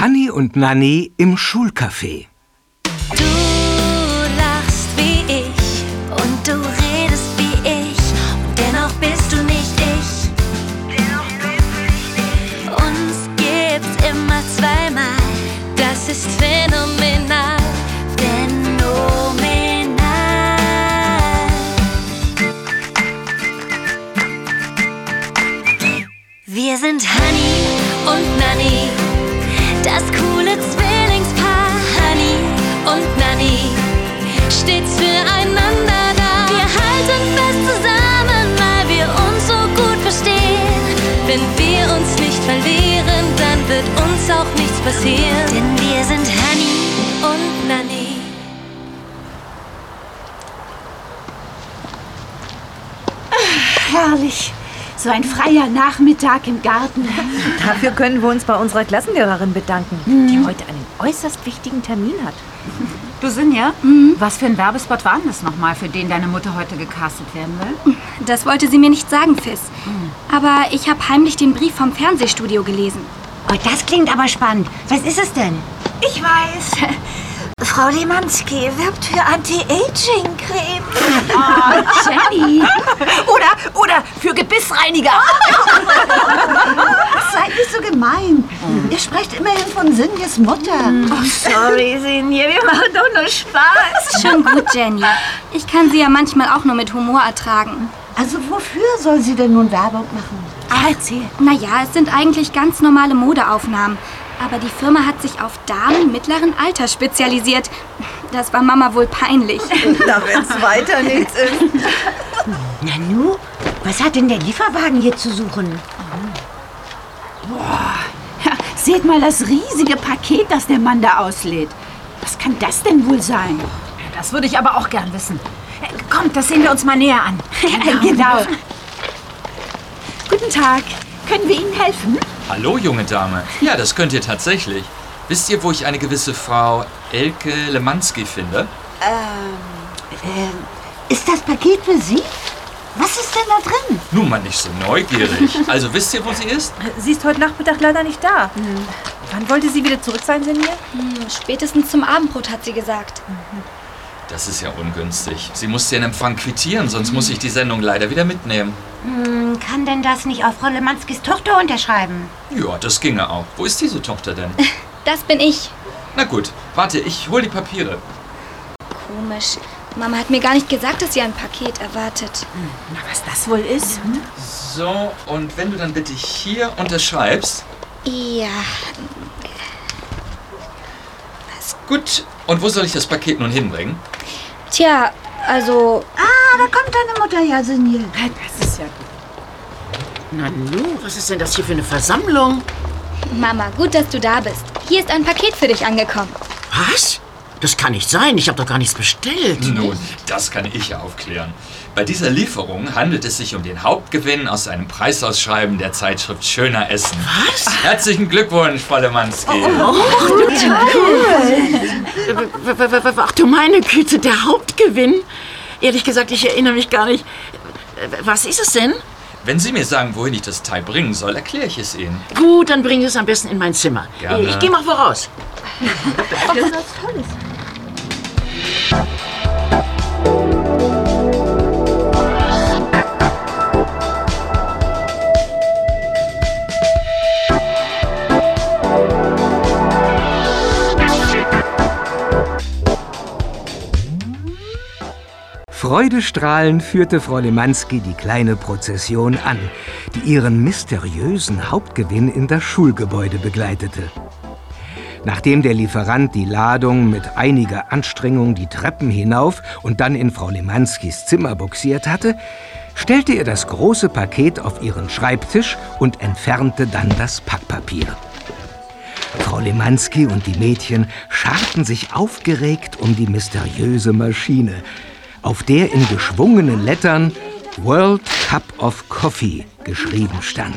Hanni und Nanni im Schulcafé. Du lachst wie ich und du redest wie ich und dennoch bist du nicht ich. Uns gibt's immer zweimal, das ist phänomenal, passieren. Denn wir sind Honey und Nanny. Herrlich. So ein freier Nachmittag im Garten. Dafür können wir uns bei unserer Klassenlehrerin bedanken, die heute einen äußerst wichtigen Termin hat. Du Sinja, was für ein Werbespot war denn das nochmal, für den deine Mutter heute gecastet werden will? Das wollte sie mir nicht sagen, Fiss. Aber ich habe heimlich den Brief vom Fernsehstudio gelesen. Oh, das klingt aber spannend. Was ist es denn? Ich weiß. Frau Lemanski wirbt für Anti-Aging-Creme. Oh, Jenny. Oder, oder für Gebissreiniger. Seid nicht so gemein. Ihr sprecht immerhin von Sinjes Mutter. Oh, sorry, Sinje, wir machen doch nur Spaß. Schon gut, Jenny. Ich kann sie ja manchmal auch nur mit Humor ertragen. Also wofür soll sie denn nun Werbung machen? Ah, erzähl. Naja, es sind eigentlich ganz normale Modeaufnahmen. Aber die Firma hat sich auf Damen mittleren Alters spezialisiert. Das war Mama wohl peinlich. Na, wenn's weiter nichts ist. Nanu, was hat denn der Lieferwagen hier zu suchen? Ja, seht mal das riesige Paket, das der Mann da auslädt. Was kann das denn wohl sein? Das würde ich aber auch gern wissen. Äh, Kommt, das sehen wir uns mal näher an. genau. Guten Tag. Können wir Ihnen helfen? Hallo, junge Dame. Ja, das könnt ihr tatsächlich. Wisst ihr, wo ich eine gewisse Frau Elke Lemanski finde? Äh, ist das Paket für Sie? Was ist denn da drin? Nun mal nicht so neugierig. Also wisst ihr, wo sie ist? Sie ist heute Nachmittag leider nicht da. Wann wollte sie wieder zurück sein, Sinje? Hm, Spätestens zum Abendbrot, hat sie gesagt. Das ist ja ungünstig. Sie muss den Empfang quittieren, sonst muss ich die Sendung leider wieder mitnehmen. Hm, kann denn das nicht auf Frau Lemanskis Tochter unterschreiben? Ja, das ginge auch. Wo ist diese Tochter denn? Das bin ich. Na gut, warte, ich hol die Papiere. Komisch. Mama hat mir gar nicht gesagt, dass sie ein Paket erwartet. Na, was das wohl ist? So, und wenn du dann bitte hier unterschreibst. Ja, Gut, und wo soll ich das Paket nun hinbringen? tja, also Ah, da kommt deine Mutter ja, Senil. Das ist ja gut. Nanu, was ist denn das hier für eine Versammlung? Mama, gut, dass du da bist. Hier ist ein Paket für dich angekommen. Was? Das kann nicht sein. Ich habe doch gar nichts bestellt. Nun, das kann ich ja aufklären. Bei dieser Lieferung handelt es sich um den Hauptgewinn aus einem Preisausschreiben der Zeitschrift Schöner Essen. Was? Herzlichen Glückwunsch, Frau Lemanski. W- w- w- Ach du meine Güte, der Hauptgewinn? Ehrlich gesagt, ich erinnere mich gar nicht. Was ist es denn? Wenn Sie mir sagen, wohin ich das Teil bringen soll, erkläre ich es Ihnen. Gut, dann bringen Sie es am besten in mein Zimmer. Gerne. Ich gehe mal voraus. Freudestrahlend führte Frau Lemanski die kleine Prozession an, die ihren mysteriösen Hauptgewinn in das Schulgebäude begleitete. Nachdem der Lieferant die Ladung mit einiger Anstrengung die Treppen hinauf und dann in Frau Lemanskis Zimmer buxiert hatte, stellte er das große Paket auf ihren Schreibtisch und entfernte dann das Packpapier. Frau Lemanski und die Mädchen scharten sich aufgeregt um die mysteriöse Maschine, auf der in geschwungenen Lettern World Cup of Coffee geschrieben stand.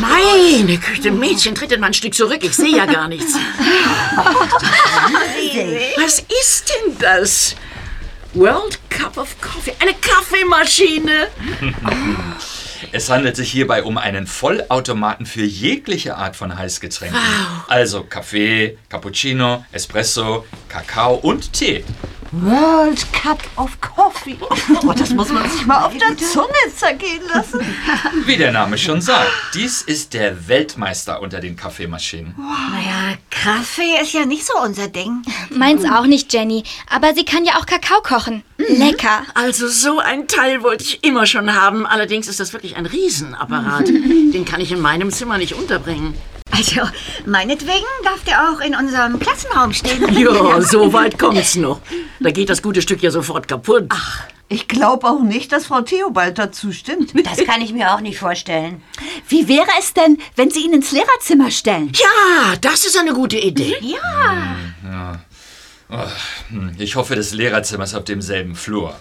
Meine Güte, Mädchen, tretet mal ein Stück zurück. Ich sehe ja gar nichts. Was ist denn das? World Cup of Coffee. Eine Kaffeemaschine. Es handelt sich hierbei um einen Vollautomaten für jegliche Art von Heißgetränken. Also Kaffee, Cappuccino, Espresso, Kakao und Tee. World Cup of Coffee. Oh, das muss man sich mal auf der Zunge zergehen lassen. Wie der Name schon sagt, dies ist der Weltmeister unter den Kaffeemaschinen. Naja, Kaffee ist ja nicht so unser Ding. Meins auch nicht, Jenny. Aber sie kann ja auch Kakao kochen. Lecker. Also so ein Teil wollte ich immer schon haben. Allerdings ist das wirklich ein Riesenapparat. Den kann ich in meinem Zimmer nicht unterbringen. Also, meinetwegen darf der auch in unserem Klassenraum stehen. Ja, so weit kommt's noch. Da geht das gute Stück ja sofort kaputt. Ich glaube auch nicht, dass Frau Theobald dazu stimmt. Das kann ich mir auch nicht vorstellen. Wie wäre es denn, wenn Sie ihn ins Lehrerzimmer stellen? Ja, das ist eine gute Idee. Ja. Oh, hm, Ich hoffe, das Lehrerzimmer ist auf demselben Flur.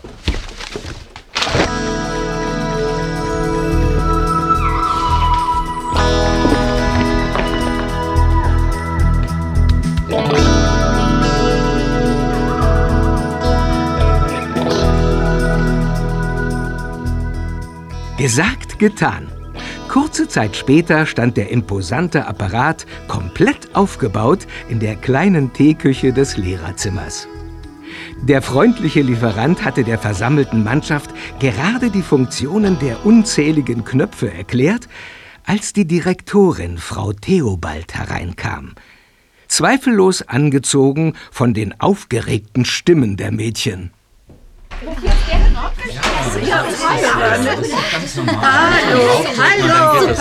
Gesagt, getan. Kurze Zeit später stand der imposante Apparat komplett aufgebaut in der kleinen Teeküche des Lehrerzimmers. Der freundliche Lieferant hatte der versammelten Mannschaft gerade die Funktionen der unzähligen Knöpfe erklärt, als die Direktorin Frau Theobald hereinkam. Zweifellos angezogen von den aufgeregten Stimmen der Mädchen. Hallo, hallo.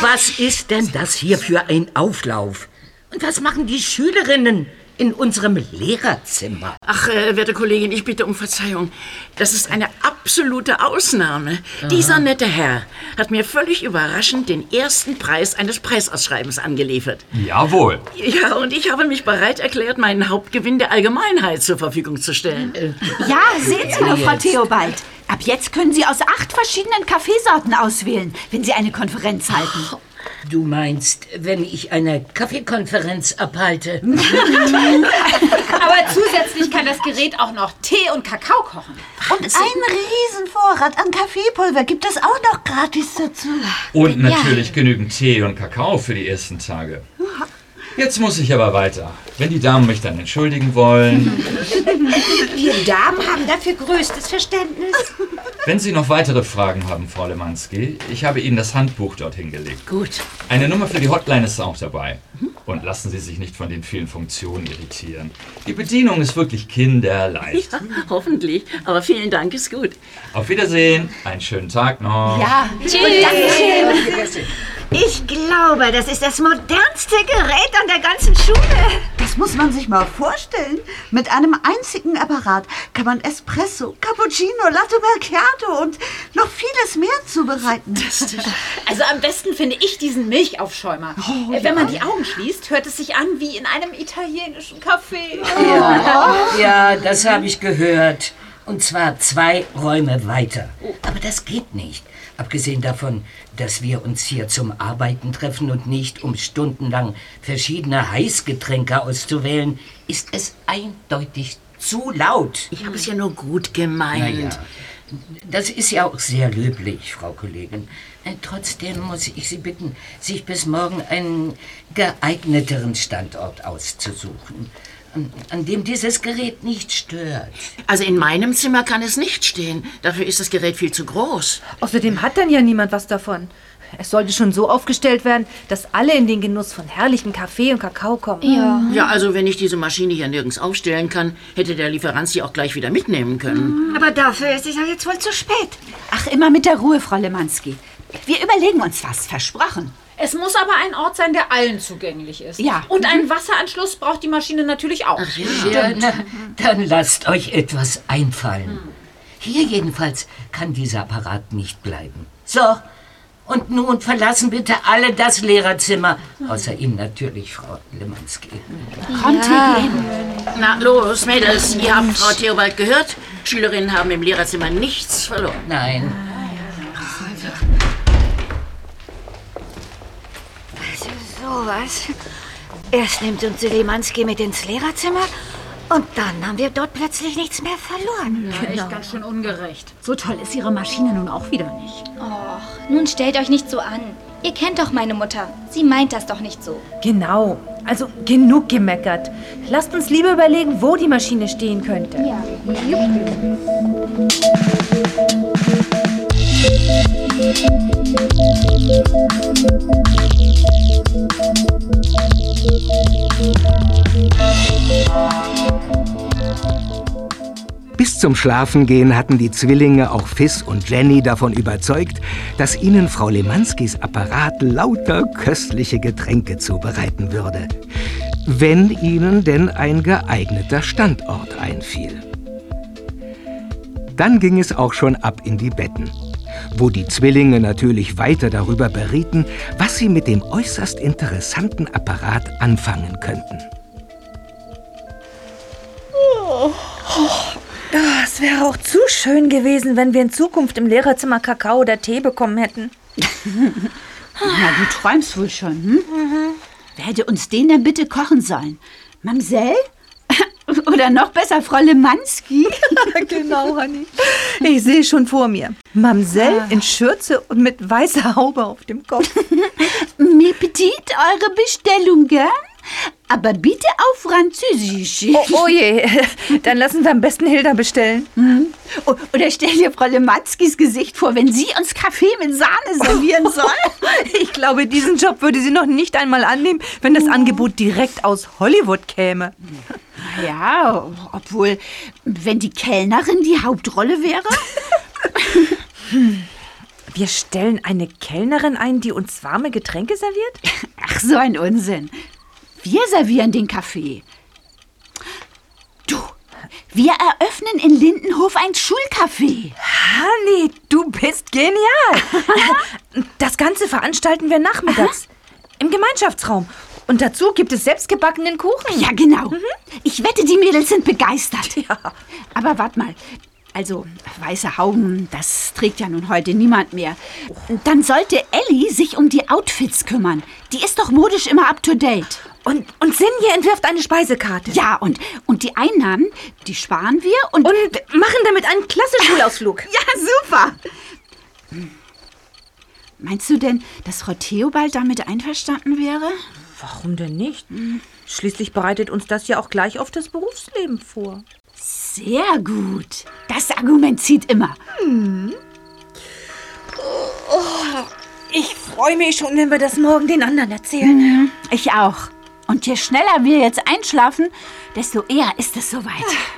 Was ist denn das hier für ein Auflauf? Und was machen die Schülerinnen in unserem Lehrerzimmer? Ach, äh, werte Kollegin, ich bitte um Verzeihung. Das ist eine absolute Ausnahme. Dieser nette Herr hat mir völlig überraschend den ersten Preis eines Preisausschreibens angeliefert. Jawohl. Ja, und ich habe mich bereit erklärt, meinen Hauptgewinn der Allgemeinheit zur Verfügung zu stellen. Ja, sehen Sie nur, Frau Theobald. Ab jetzt können Sie aus acht verschiedenen Kaffeesorten auswählen, wenn Sie eine Konferenz halten. Du meinst, wenn ich eine Kaffeekonferenz abhalte? Aber zusätzlich kann das Gerät auch noch Tee und Kakao kochen. Und einen Riesenvorrat an Kaffeepulver gibt es auch noch gratis dazu. Und natürlich genügend Tee und Kakao für die ersten Tage. Jetzt muss ich aber weiter. Wenn die Damen mich dann entschuldigen wollen. Wir Damen haben dafür größtes Verständnis. Wenn Sie noch weitere Fragen haben, Frau Lemanski, ich habe Ihnen das Handbuch dorthin gelegt. Gut. Eine Nummer für die Hotline ist auch dabei. Und lassen Sie sich nicht von den vielen Funktionen irritieren. Die Bedienung ist wirklich kinderleicht. Ja, hoffentlich. Aber vielen Dank, ist gut. Auf Wiedersehen, einen schönen Tag noch. Ja, Dankeschön. Ich glaube, das ist das modernste Gerät an der ganzen Schule. Das muss man sich mal vorstellen. Mit einem einzigen Apparat kann man Espresso, Cappuccino, Latte Macchiato und noch vieles mehr zubereiten. Also am besten finde ich diesen Milchaufschäumer. Äh, Wenn man die Augen schließt, hört es sich an wie in einem italienischen Café. Ja, das habe ich gehört. Und zwar zwei Räume weiter. Aber das geht nicht. Abgesehen davon, dass wir uns hier zum Arbeiten treffen und nicht um stundenlang verschiedene Heißgetränke auszuwählen, ist es eindeutig zu laut. Ich habe es ja nur gut gemeint. Naja, das ist ja auch sehr löblich, Frau Kollegin. Äh, Trotzdem muss ich Sie bitten, sich bis morgen einen geeigneteren Standort auszusuchen, an, an dem dieses Gerät nicht stört. Also in meinem Zimmer kann es nicht stehen. Dafür ist das Gerät viel zu groß. Außerdem hat dann ja niemand was davon. Es sollte schon so aufgestellt werden, dass alle in den Genuss von herrlichem Kaffee und Kakao kommen. Ja. Ja, also wenn ich diese Maschine hier nirgends aufstellen kann, hätte der Lieferant sie auch gleich wieder mitnehmen können. Aber dafür ist es ja jetzt wohl zu spät. Ach, immer mit der Ruhe, Frau Lemanski. Wir überlegen uns was, versprochen. Es muss aber ein Ort sein, der allen zugänglich ist. Ja. Und einen Wasseranschluss braucht die Maschine natürlich auch. Ja, na, dann lasst euch etwas einfallen. Hier jedenfalls kann dieser Apparat nicht bleiben. So, und nun verlassen bitte alle das Lehrerzimmer. Außer ihm natürlich, Frau Lemanski. Kommt, wir gehen. Na los, Mädels, ihr habt Frau Theobald gehört. Schülerinnen haben im Lehrerzimmer nichts verloren. Nein, Sowas. Erst nimmt uns Selimanski mit ins Lehrerzimmer und dann haben wir dort plötzlich nichts mehr verloren. Ja, echt ganz schön ungerecht. So toll ist Ihre Maschine nun auch wieder nicht. Och, Nun stellt euch nicht so an. Ihr kennt doch meine Mutter. Sie meint das doch nicht so. Genau. Also genug gemeckert. Lasst uns lieber überlegen, wo die Maschine stehen könnte. Ja. Bis zum Schlafengehen hatten die Zwillinge auch Fiss und Jenny davon überzeugt, dass ihnen Frau Lemanskis Apparat lauter köstliche Getränke zubereiten würde. Wenn ihnen denn ein geeigneter Standort einfiel. Dann ging es auch schon ab in die Betten, wo die Zwillinge natürlich weiter darüber berieten, was sie mit dem äußerst interessanten Apparat anfangen könnten. Oh, es wäre auch zu schön gewesen, wenn wir in Zukunft im Lehrerzimmer Kakao oder Tee bekommen hätten. Na, du träumst wohl schon, hm? Wer hätte uns den denn bitte kochen sollen? Mamsell? Oder noch besser, Frau Lemanski? genau, Hanni. Ich sehe schon vor mir. Mamsell in Schürze und mit weißer Haube auf dem Kopf. Mi petit, eure Bestellung, gell? Aber bitte auf Französisch. Oh, oh je, dann lassen wir am besten Hilda bestellen. Mhm. Oder stell dir Frau Lemanskis Gesicht vor, wenn sie uns Kaffee mit Sahne servieren soll. Ich glaube, diesen Job würde sie noch nicht einmal annehmen, wenn das Angebot direkt aus Hollywood käme. Ja, obwohl, wenn die Kellnerin die Hauptrolle wäre. Wir stellen eine Kellnerin ein, die uns warme Getränke serviert? Ach, so ein Unsinn. Wir servieren den Kaffee. Du, wir eröffnen in Lindenhof ein Schulcafé. Hanni, du bist genial. Das Ganze veranstalten wir nachmittags im Gemeinschaftsraum. Und dazu gibt es selbstgebackenen Kuchen. Ja, genau. Ich wette, die Mädels sind begeistert. Aber warte mal. Also, weiße Hauben, das trägt ja nun heute niemand mehr. Dann sollte Ellie sich um die Outfits kümmern. Die ist doch modisch immer up to date. Und, und Sinje entwirft eine Speisekarte. Ja, und, und die Einnahmen, die sparen wir und. Und machen damit einen klasse Schulausflug. ja, super! Meinst du denn, dass Frau Theobald damit einverstanden wäre? Warum denn nicht? Schließlich bereitet uns das ja auch gleich auf das Berufsleben vor. Sehr gut. Das Argument zieht immer. Oh, ich freue mich schon, wenn wir das morgen den anderen erzählen. Mhm, ich auch. Und je schneller wir jetzt einschlafen, desto eher ist es soweit.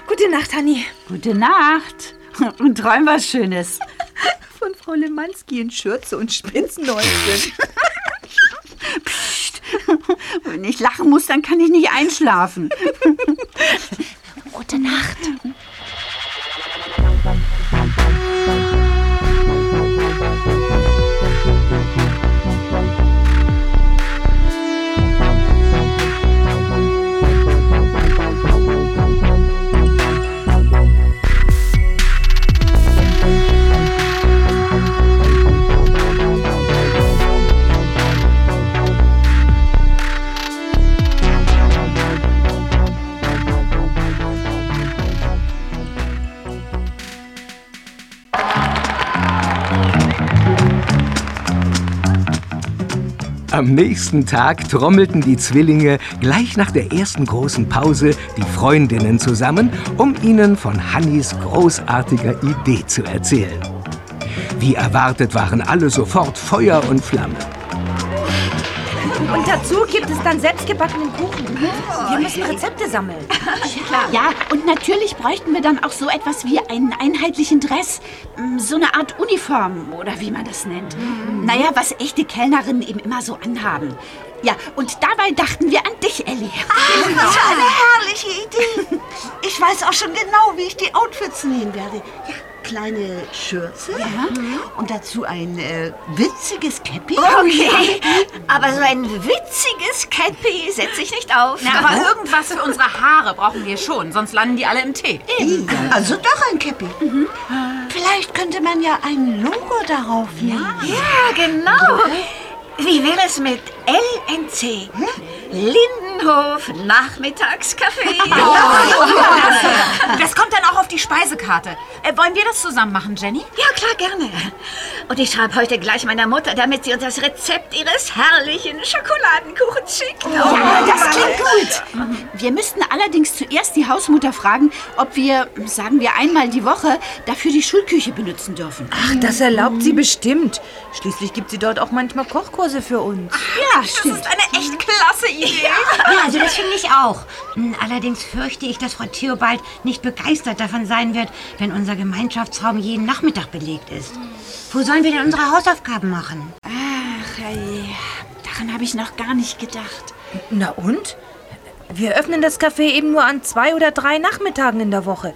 Gute Nacht, Hanni. Gute Nacht. Und träum was Schönes. Von Frau Lemanski in Schürze und Spitzenhäuschen. Psst. Wenn ich lachen muss, dann kann ich nicht einschlafen. Gute Nacht. Am nächsten Tag trommelten die Zwillinge gleich nach der ersten großen Pause die Freundinnen zusammen, um ihnen von Hannis großartiger Idee zu erzählen. Wie erwartet waren alle sofort Feuer und Flamme. Und dazu gibt es dann selbstgebackenen Kuchen. Wir müssen Rezepte sammeln. Ja, und natürlich bräuchten wir dann auch so etwas wie einen einheitlichen Dress. Mm, So eine Art Uniform oder wie man das nennt. Naja, was echte Kellnerinnen eben immer so anhaben. Ja, und dabei dachten wir an dich, Ellie. Was für eine herrliche Idee. Ich weiß auch schon genau, wie ich die Outfits nähen werde. Ja, kleine Schürze und dazu ein äh, witziges Käppi. Okay, aber so ein witziges Käppi setze ich nicht auf. Na, aber irgendwas für unsere Haare brauchen wir schon, sonst landen die alle im Tee. Also doch ein Käppi. Vielleicht könnte man ja ein Logo darauf nähen. Ja, genau. Wie wäre es mit LNC? Linden Lindenhof, Nachmittagskaffee. Das kommt dann auch auf die Speisekarte. Äh, wollen wir das zusammen machen, Jenny? Ja, klar, gerne. Und ich schreibe heute gleich meiner Mutter, damit sie uns das Rezept ihres herrlichen Schokoladenkuchens schickt. Ja, das klingt gut. Wir müssten allerdings zuerst die Hausmutter fragen, ob wir, sagen wir einmal die Woche, dafür die Schulküche benutzen dürfen. Ach, das erlaubt sie bestimmt. Schließlich gibt sie dort auch manchmal Kochkurse für uns. Ja, stimmt. Das ist eine echt klasse Idee. Ja, also das finde ich auch. Hm, Allerdings fürchte ich, dass Frau Theobald nicht begeistert davon sein wird, wenn unser Gemeinschaftsraum jeden Nachmittag belegt ist. Wo sollen wir denn unsere Hausaufgaben machen? Ach, ey, daran habe ich noch gar nicht gedacht. Na und? Wir öffnen das Café eben nur an zwei oder drei Nachmittagen in der Woche.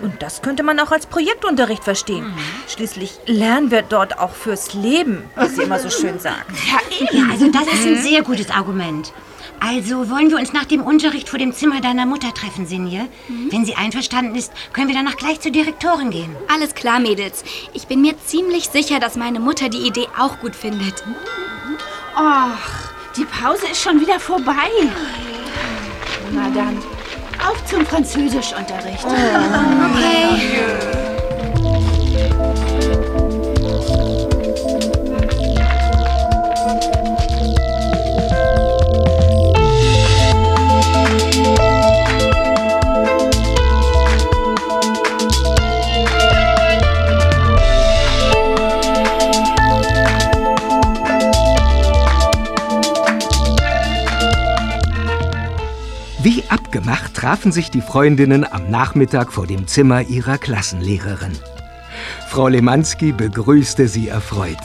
Und das könnte man auch als Projektunterricht verstehen. Schließlich lernen wir dort auch fürs Leben, wie sie immer so schön sagt. Ja, also das ist ein sehr gutes Argument. Also wollen wir uns nach dem Unterricht vor dem Zimmer deiner Mutter treffen, Sinje? Wenn sie einverstanden ist, können wir danach gleich zur Direktorin gehen. Alles klar, Mädels. Ich bin mir ziemlich sicher, dass meine Mutter die Idee auch gut findet. Ach, die Pause ist schon wieder vorbei. Na dann, auf zum Französischunterricht. Wie trafen sich die Freundinnen am Nachmittag vor dem Zimmer ihrer Klassenlehrerin. Frau Lemanski begrüßte sie erfreut.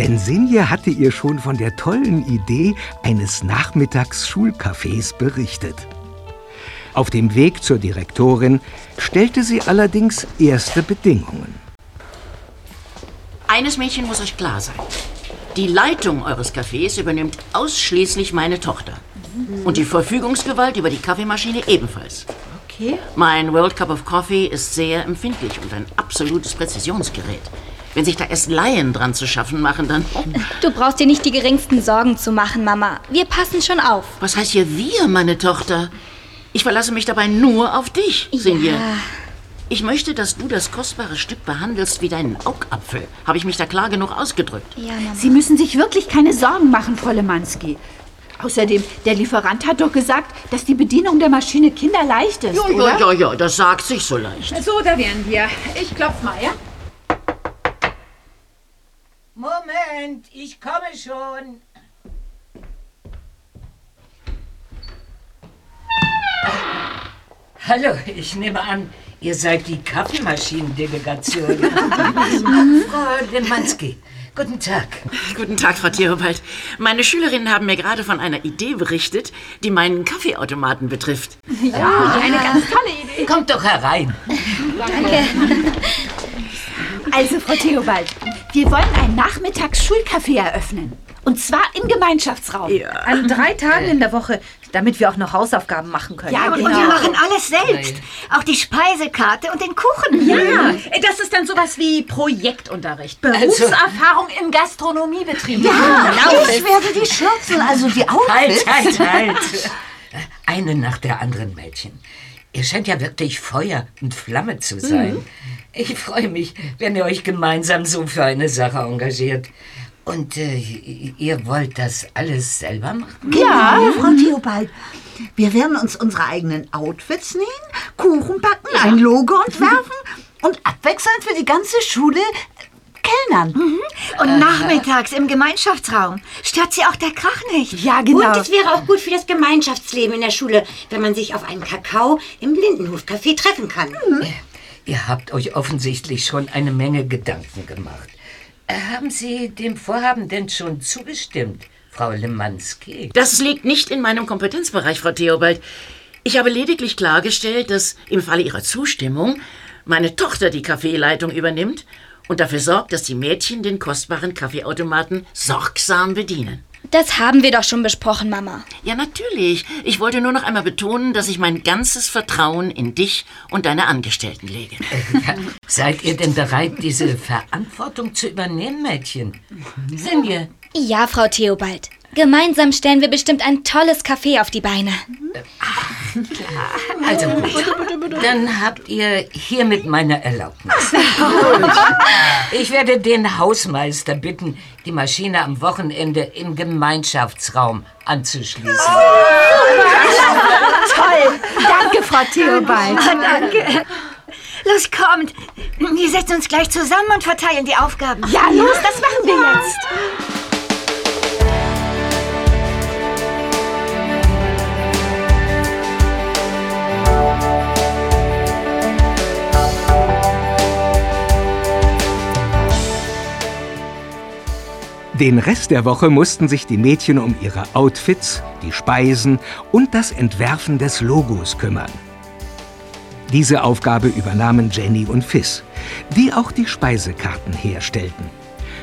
Denn Sinje hatte ihr schon von der tollen Idee eines Nachmittags-Schulcafés berichtet. Auf dem Weg zur Direktorin stellte sie allerdings erste Bedingungen. Eines Mädchen muss euch klar sein. Die Leitung eures Cafés übernimmt ausschließlich meine Tochter. Und die Verfügungsgewalt über die Kaffeemaschine ebenfalls. Okay. Mein World Cup of Coffee ist sehr empfindlich und ein absolutes Präzisionsgerät. Wenn sich da erst Laien dran zu schaffen machen, dann... Oh, Du brauchst dir nicht die geringsten Sorgen zu machen, Mama. Wir passen schon auf. was heißt hier wir, meine Tochter? Ich verlasse mich dabei nur auf dich, Sinje. Ja. Ich möchte, dass du das kostbare Stück behandelst wie deinen Augapfel. Habe ich mich da klar genug ausgedrückt? Ja, Mama. Sie müssen sich wirklich keine Sorgen machen, Frau Lemanski. Außerdem, der Lieferant hat doch gesagt, dass die Bedienung der Maschine kinderleicht ist, Ja, oder? ja, ja, ja, das sagt sich so leicht. So, da wären wir. Ich klopf mal, ja? Moment, ich komme schon. Hallo, ich nehme an, ihr seid die Kaffeemaschinendelegation. Frau Lemanski, guten Tag. Guten Tag, Frau Theobald. Meine Schülerinnen haben mir gerade von einer Idee berichtet, die meinen Kaffeeautomaten betrifft. Eine ganz tolle Idee. Kommt doch herein. Also, Frau Theobald, wir wollen ein Nachmittags-Schulcafé eröffnen. Und zwar im Gemeinschaftsraum. An drei Tagen in der Woche, damit wir auch noch Hausaufgaben machen können. Ja, Und genau. wir machen alles selbst. Auch die Speisekarte und den Kuchen. Ja, das ist dann sowas wie Projektunterricht. Berufserfahrung im Gastronomiebetrieb. Ja, ich werde die Schürzen, also die Outfits. Halt, halt, halt. Eine nach der anderen, Mädchen. Ihr scheint ja wirklich Feuer und Flamme zu sein. Ich freue mich, wenn ihr euch gemeinsam so für eine Sache engagiert. Und äh, ihr wollt das alles selber machen? Ja, Frau Theobald. Wir werden uns unsere eigenen Outfits nähen, Kuchen backen, ein Logo entwerfen und abwechselnd für die ganze Schule kellnern. Und nachmittags im Gemeinschaftsraum stört sie auch der Krach nicht. Ja, genau. Und es wäre auch gut für das Gemeinschaftsleben in der Schule, wenn man sich auf einen Kakao im Lindenhof-Café treffen kann. Ihr habt euch offensichtlich schon eine Menge Gedanken gemacht. Haben Sie dem Vorhaben denn schon zugestimmt, Frau Lemanski? Das liegt nicht in meinem Kompetenzbereich, Frau Theobald. Ich habe lediglich klargestellt, dass im Falle Ihrer Zustimmung meine Tochter die Kaffeeleitung übernimmt und dafür sorgt, dass die Mädchen den kostbaren Kaffeeautomaten sorgsam bedienen. Das haben wir doch schon besprochen, Mama. Ja, natürlich. Ich wollte nur noch einmal betonen, dass ich mein ganzes Vertrauen in dich und deine Angestellten lege. Ja, seid ihr denn bereit, diese Verantwortung zu übernehmen, Mädchen? Sind ihr? Ja, Frau Theobald. Gemeinsam stellen wir bestimmt ein tolles Café auf die Beine. Also gut, dann habt ihr hiermit meine Erlaubnis. Ich werde den Hausmeister bitten, die Maschine am Wochenende im Gemeinschaftsraum anzuschließen. Toll. Danke, Frau Theobald. Ah, danke. Los, kommt. Wir setzen uns gleich zusammen und verteilen die Aufgaben. Ja, los, das machen wir jetzt. Den Rest der Woche mussten sich die Mädchen um ihre Outfits, die Speisen und das Entwerfen des Logos kümmern. Diese Aufgabe übernahmen Jenny und Fiss, die auch die Speisekarten herstellten,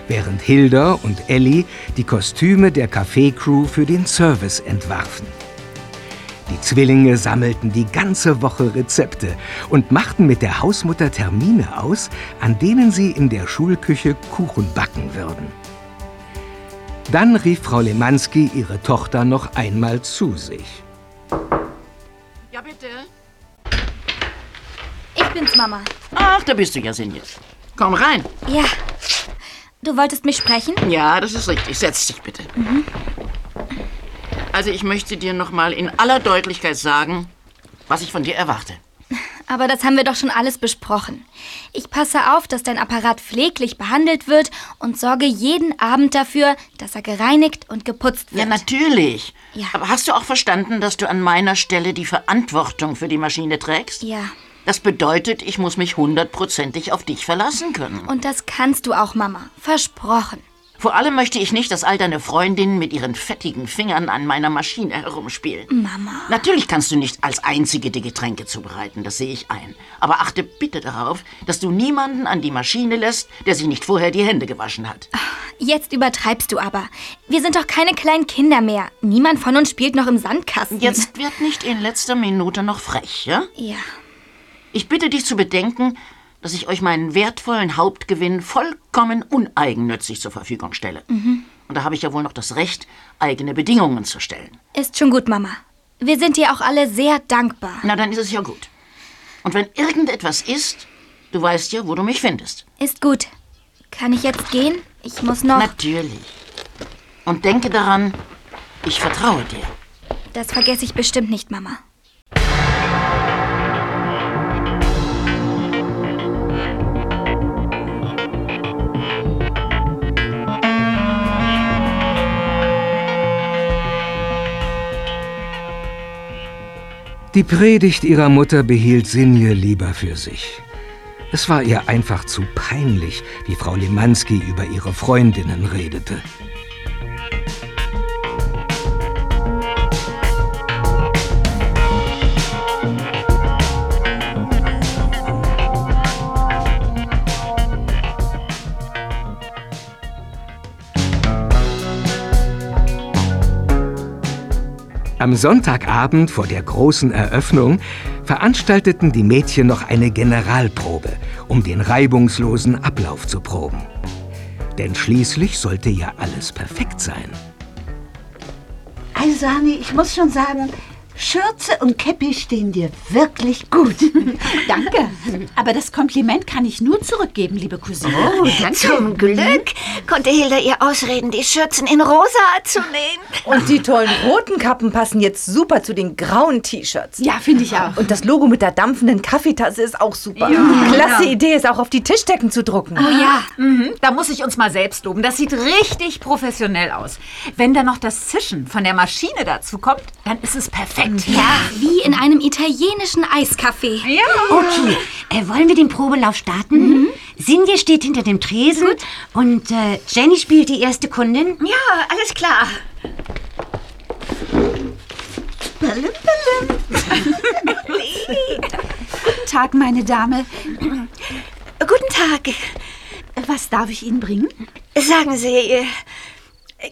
während Hilda und Ellie die Kostüme der Café-Crew für den Service entwarfen. Die Zwillinge sammelten die ganze Woche Rezepte und machten mit der Hausmutter Termine aus, an denen sie in der Schulküche Kuchen backen würden. Dann rief Frau Lemanski ihre Tochter noch einmal zu sich. Ja, bitte. Ich bin's, Mama. Ach, da bist du ja, Sinje. Komm rein. Ja. Du wolltest mich sprechen? Ja, das ist richtig. Setz dich bitte. Also ich möchte dir noch mal in aller Deutlichkeit sagen, was ich von dir erwarte. Aber das haben wir doch schon alles besprochen. Ich passe auf, dass dein Apparat pfleglich behandelt wird und sorge jeden Abend dafür, dass er gereinigt und geputzt wird. Ja, natürlich. Ja. Aber hast du auch verstanden, dass du an meiner Stelle die Verantwortung für die Maschine trägst? Ja. Das bedeutet, ich muss mich hundertprozentig auf dich verlassen können. Und das kannst du auch, Mama. Versprochen. Vor allem möchte ich nicht, dass all deine Freundinnen mit ihren fettigen Fingern an meiner Maschine herumspielen. Mama. Natürlich kannst du nicht als Einzige die Getränke zubereiten, das sehe ich ein. Aber achte bitte darauf, dass du niemanden an die Maschine lässt, der sich nicht vorher die Hände gewaschen hat. Jetzt übertreibst du aber. Wir sind doch keine kleinen Kinder mehr. Niemand von uns spielt noch im Sandkasten. Jetzt wird nicht in letzter Minute noch frech, ja? Ja. Ich bitte dich zu bedenken, dass ich euch meinen wertvollen Hauptgewinn vollkommen uneigennützig zur Verfügung stelle. Mhm. Und da habe ich ja wohl noch das Recht, eigene Bedingungen zu stellen. Ist schon gut, Mama. Wir sind dir auch alle sehr dankbar. Na, dann ist es ja gut. Und wenn irgendetwas ist, du weißt ja, wo du mich findest. Ist gut. Kann ich jetzt gehen? Ich muss noch. Natürlich. Und denke daran, ich vertraue dir. Das vergesse ich bestimmt nicht, Mama. Die Predigt ihrer Mutter behielt Sinje lieber für sich. Es war ihr einfach zu peinlich, wie Frau Lemanski über ihre Freundinnen redete. Am Sonntagabend vor der großen Eröffnung veranstalteten die Mädchen noch eine Generalprobe, um den reibungslosen Ablauf zu proben. Denn schließlich sollte ja alles perfekt sein. Also, Hanni, ich muss schon sagen, Schürze und Käppi stehen dir wirklich gut. Danke. Aber das Kompliment kann ich nur zurückgeben, liebe Cousine. Oh, Zum Glück konnte Hilda ihr ausreden, die Schürzen in rosa zu nähen. Und die tollen roten Kappen passen jetzt super zu den grauen T-Shirts. Ja, finde ich auch. Und das Logo mit der dampfenden Kaffeetasse ist auch super. Ja. Klasse Ja. Idee ist auch auf die Tischdecken zu drucken. Oh ja. Mhm. Da muss ich uns mal selbst loben. Das sieht richtig professionell aus. Wenn da noch das Zischen von der Maschine dazu kommt, dann ist es perfekt. Ja, wie in einem italienischen Eiscafé. Ja. Okay, äh, wollen wir den Probelauf starten? Sinje steht hinter dem Tresen und äh, Jenny spielt die erste Kundin. Ja, alles klar. Ballim, ballim. Guten Tag, meine Dame. Guten Tag. Was darf ich Ihnen bringen? Sagen Sie, äh,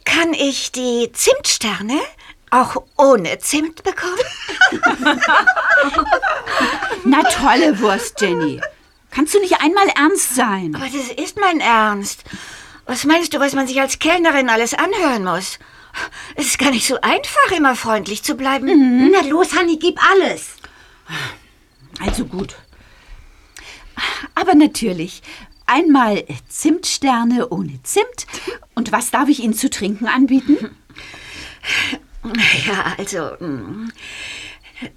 kann ich die Zimtsterne auch ohne Zimt bekommen? Na, tolle Wurst, Jenny. Kannst du nicht einmal ernst sein? Aber das ist mein Ernst. Was meinst du, was man sich als Kellnerin alles anhören muss? es ist gar nicht so einfach, immer freundlich zu bleiben. Na los, Hanni, gib alles. Also gut. Aber natürlich. Einmal Zimtsterne ohne Zimt. Und was darf ich Ihnen zu trinken anbieten? Ja, also. mm,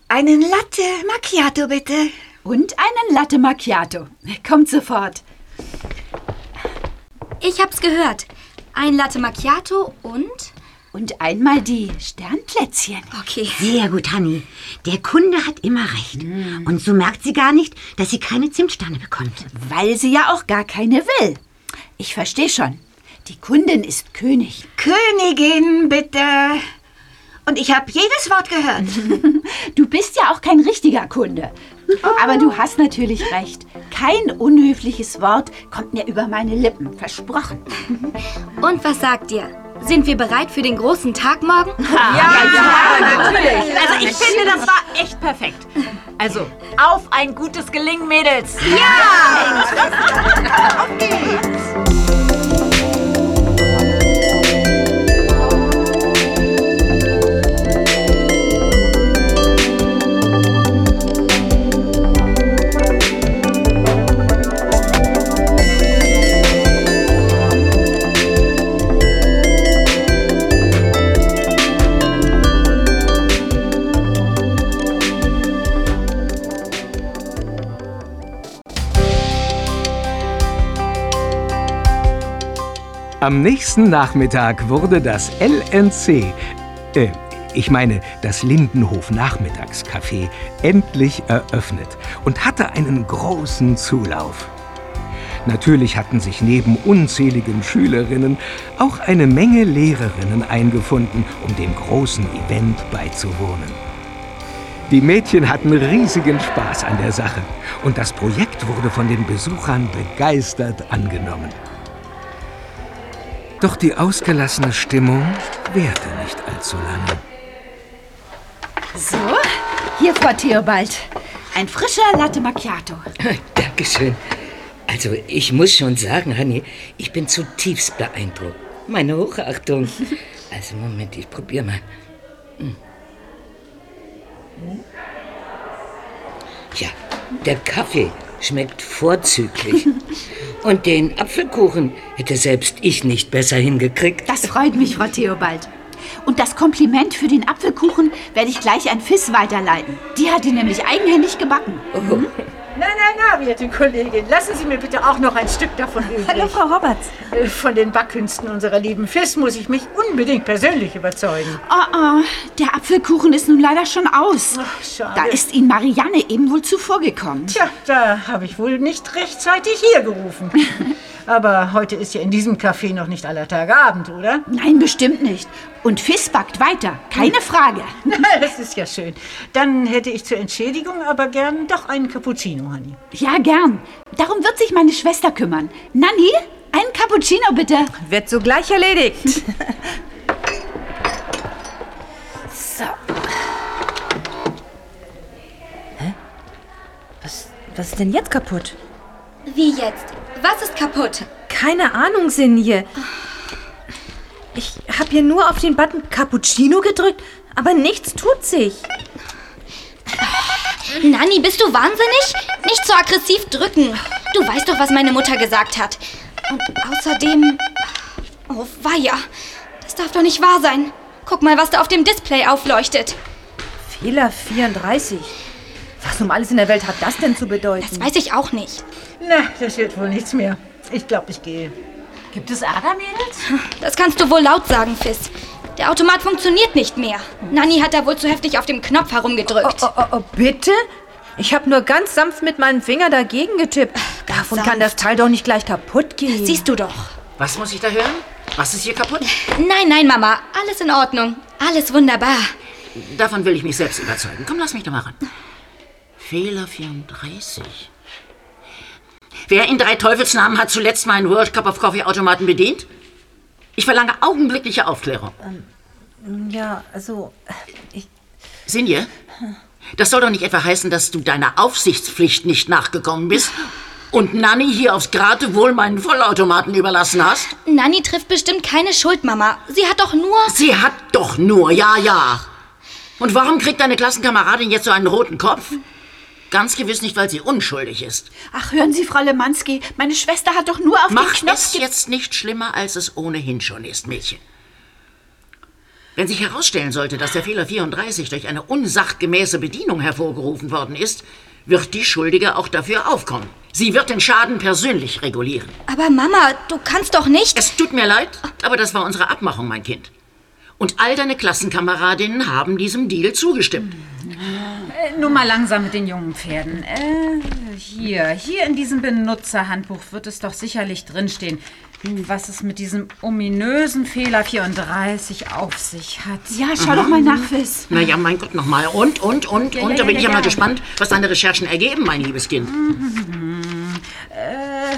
Einen Latte Macchiato, bitte. Und einen Latte Macchiato. Kommt sofort. Ich hab's gehört. Ein Latte Macchiato und? Und einmal die Sternplätzchen. Okay. Sehr gut, Hanni. Der Kunde hat immer recht. Und so merkt sie gar nicht, dass sie keine Zimtsterne bekommt. Weil sie ja auch gar keine will. Ich verstehe schon. Die Kundin ist König. Königin, bitte. Und ich habe jedes Wort gehört. Du bist ja auch kein richtiger Kunde. Aber du hast natürlich recht. Kein unhöfliches Wort kommt mir über meine Lippen. Versprochen. Und was sagt ihr? Sind wir bereit für den großen Tag morgen? natürlich. Also ich finde, das war echt perfekt. Also, auf ein gutes Gelingen, Mädels. Am nächsten Nachmittag wurde das LNC, äh, ich meine das Lindenhof Nachmittagscafé, endlich eröffnet und hatte einen großen Zulauf. Natürlich hatten sich neben unzähligen Schülerinnen auch eine Menge Lehrerinnen eingefunden, um dem großen Event beizuwohnen. Die Mädchen hatten riesigen Spaß an der Sache und das Projekt wurde von den Besuchern begeistert angenommen. Doch die ausgelassene Stimmung währte nicht allzu lange. So, hier, Frau Theobald. Ein frischer Latte Macchiato. Dankeschön. Also, ich muss schon sagen, Hanni, ich bin zutiefst beeindruckt. Meine Hochachtung. Also, Moment, ich probiere mal. Hm. Ja, der Kaffee schmeckt vorzüglich. Und den Apfelkuchen hätte selbst ich nicht besser hingekriegt. Das freut mich, Frau Theobald. Und das Kompliment für den Apfelkuchen werde ich gleich an Fiss weiterleiten. Die hat ihn nämlich eigenhändig gebacken. Mhm. Na, na, na, werte Kollegin, lassen Sie mir bitte auch noch ein Stück davon übrig. Hallo, Frau Roberts. Äh, Von den Backkünsten unserer lieben Fiss muss ich mich unbedingt persönlich überzeugen. Oh, oh, der Apfelkuchen ist nun leider schon aus. schade. Da ist Ihnen Marianne eben wohl zuvorgekommen. Tja, da habe ich wohl nicht rechtzeitig hier gerufen. Aber heute ist ja in diesem Café noch nicht aller Tage Abend, oder? Nein, bestimmt nicht. Und Fiss backt weiter, keine Frage. Das ist ja schön. Dann hätte ich zur Entschädigung aber gern doch einen Cappuccino, Honey. Ja, gern. Darum wird sich meine Schwester kümmern. Nanni, ein Cappuccino bitte. Wird sogleich erledigt. So. Was, was ist denn jetzt kaputt? Wie jetzt? Was ist kaputt? Keine Ahnung, Sinje. Ich habe hier nur auf den Button Cappuccino gedrückt, aber nichts tut sich. Nanni, bist du wahnsinnig? Nicht so aggressiv drücken. Du weißt doch, was meine Mutter gesagt hat. Und außerdem... Oh, weia. Das darf doch nicht wahr sein. Guck mal, was da auf dem Display aufleuchtet. Fehler 34. Was um alles in der Welt hat das denn zu bedeuten? Das weiß ich auch nicht. Na, das wird wohl nichts mehr. Ich glaube, ich gehe. Gibt es Ärger, Mädels? Das kannst du wohl laut sagen, Fiss. Der Automat funktioniert nicht mehr. Nanni hat da wohl zu heftig auf dem Knopf herumgedrückt. Oh, oh, oh, bitte? Ich habe nur ganz sanft mit meinem Finger dagegen getippt. Davon kann das Teil doch nicht gleich kaputt gehen. Siehst du doch. Was muss ich da hören? Was ist hier kaputt? Nein, nein, Mama. Alles in Ordnung. Alles wunderbar. Davon will ich mich selbst überzeugen. Komm, lass mich doch mal ran. Fehler 34. Wer in drei Teufelsnamen hat zuletzt meinen World Cup of Coffee Automaten bedient? Ich verlange augenblickliche Aufklärung. Ja, also, ich... Sinje, das soll doch nicht etwa heißen, dass du deiner Aufsichtspflicht nicht nachgekommen bist? Und Nanny hier aufs Geratewohl meinen Vollautomaten überlassen hast? Nanny trifft bestimmt keine Schuld, Mama. Sie hat doch nur... Sie hat doch nur, ja, ja. Und warum kriegt deine Klassenkameradin jetzt so einen roten Kopf? Ganz gewiss nicht, weil sie unschuldig ist. Ach, hören Sie, Frau Lemanski, meine Schwester hat doch nur auf Mach den Knopf... es jetzt nicht schlimmer, als es ohnehin schon ist, Mädchen. Wenn sich herausstellen sollte, dass der Fehler 34 durch eine unsachgemäße Bedienung hervorgerufen worden ist, wird die Schuldige auch dafür aufkommen. Sie wird den Schaden persönlich regulieren. Aber Mama, du kannst doch nicht... Es tut mir leid, aber das war unsere Abmachung, mein Kind. Und all deine Klassenkameradinnen haben diesem Deal zugestimmt. Äh, nur mal langsam mit den jungen Pferden. Äh, hier, hier in diesem Benutzerhandbuch wird es doch sicherlich drinstehen, was es mit diesem ominösen Fehler 34 auf sich hat. Ja, schau doch mal nach, Fizz. Naja, mein Gott, nochmal. Und, und, und, Ja, und. ja, da bin ja, ich ja ja. mal gespannt, was deine Recherchen ergeben, mein liebes Kind. Äh,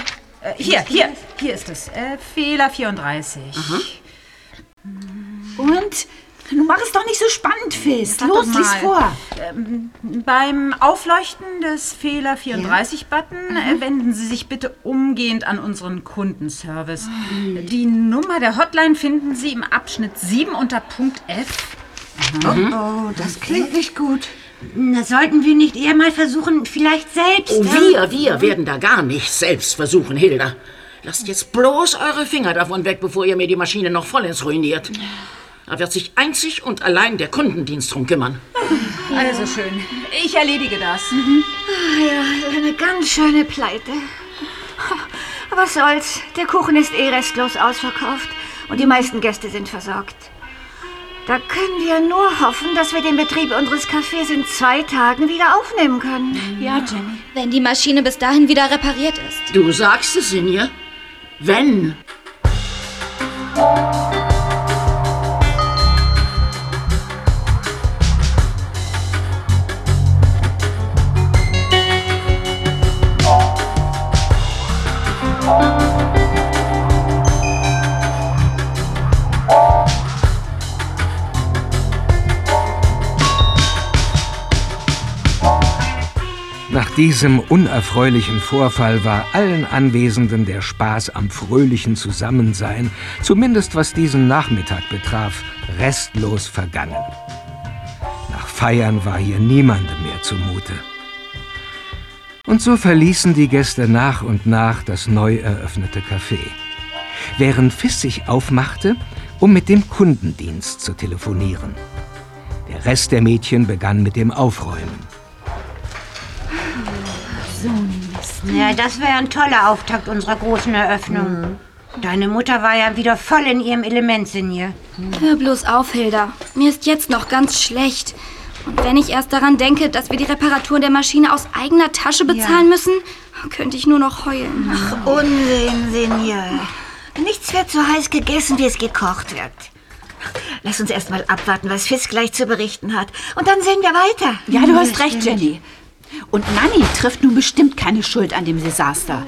äh, hier, hier, hier ist es. Äh, Fehler 34. Und? Nun mach es doch nicht so spannend, Fizz. Sag Los, doch lies vor. Ähm, beim Aufleuchten des Fehler 34-Button äh, wenden Sie sich bitte umgehend an unseren Kundenservice. Die Nummer der Hotline finden Sie im Abschnitt 7 unter Punkt F. Oh, oh, das klingt nicht gut. Na, sollten wir nicht eher mal versuchen, vielleicht selbst... Oh, wir, wir werden da gar nicht selbst versuchen, Hilda. Lasst jetzt bloß eure Finger davon weg, bevor ihr mir die Maschine noch vollends ruiniert. Da wird sich einzig und allein der Kundendienst drum kümmern. Also schön. Ich erledige das. Ah ja, eine ganz schöne Pleite. Aber was soll's, der Kuchen ist eh restlos ausverkauft und die meisten Gäste sind versorgt. Da können wir nur hoffen, dass wir den Betrieb unseres Cafés in zwei Tagen wieder aufnehmen können. Ja, Jenny. Wenn die Maschine bis dahin wieder repariert ist. Du sagst es, Sinje. Wenn. Diesem unerfreulichen Vorfall war allen Anwesenden der Spaß am fröhlichen Zusammensein, zumindest was diesen Nachmittag betraf, restlos vergangen. Nach Feiern war hier niemandem mehr zumute. Und so verließen die Gäste nach und nach das neu eröffnete Café. Während Fiss sich aufmachte, um mit dem Kundendienst zu telefonieren. Der Rest der Mädchen begann mit dem Aufräumen. Ja, das wäre ein toller Auftakt unserer großen Eröffnung. Deine Mutter war ja wieder voll in ihrem Element, Sinje. Hör bloß auf, Hilda. Mir ist jetzt noch ganz schlecht. Und wenn ich erst daran denke, dass wir die Reparatur der Maschine aus eigener Tasche bezahlen müssen, könnte ich nur noch heulen. Ach, Unsinn, Senior. Nichts wird so heiß gegessen, wie es gekocht wird. Lass uns erst mal abwarten, was Fisk gleich zu berichten hat. Und dann sehen wir weiter. Ja, du hast recht, Jenny. Und Nanny trifft nun bestimmt keine Schuld an dem Desaster.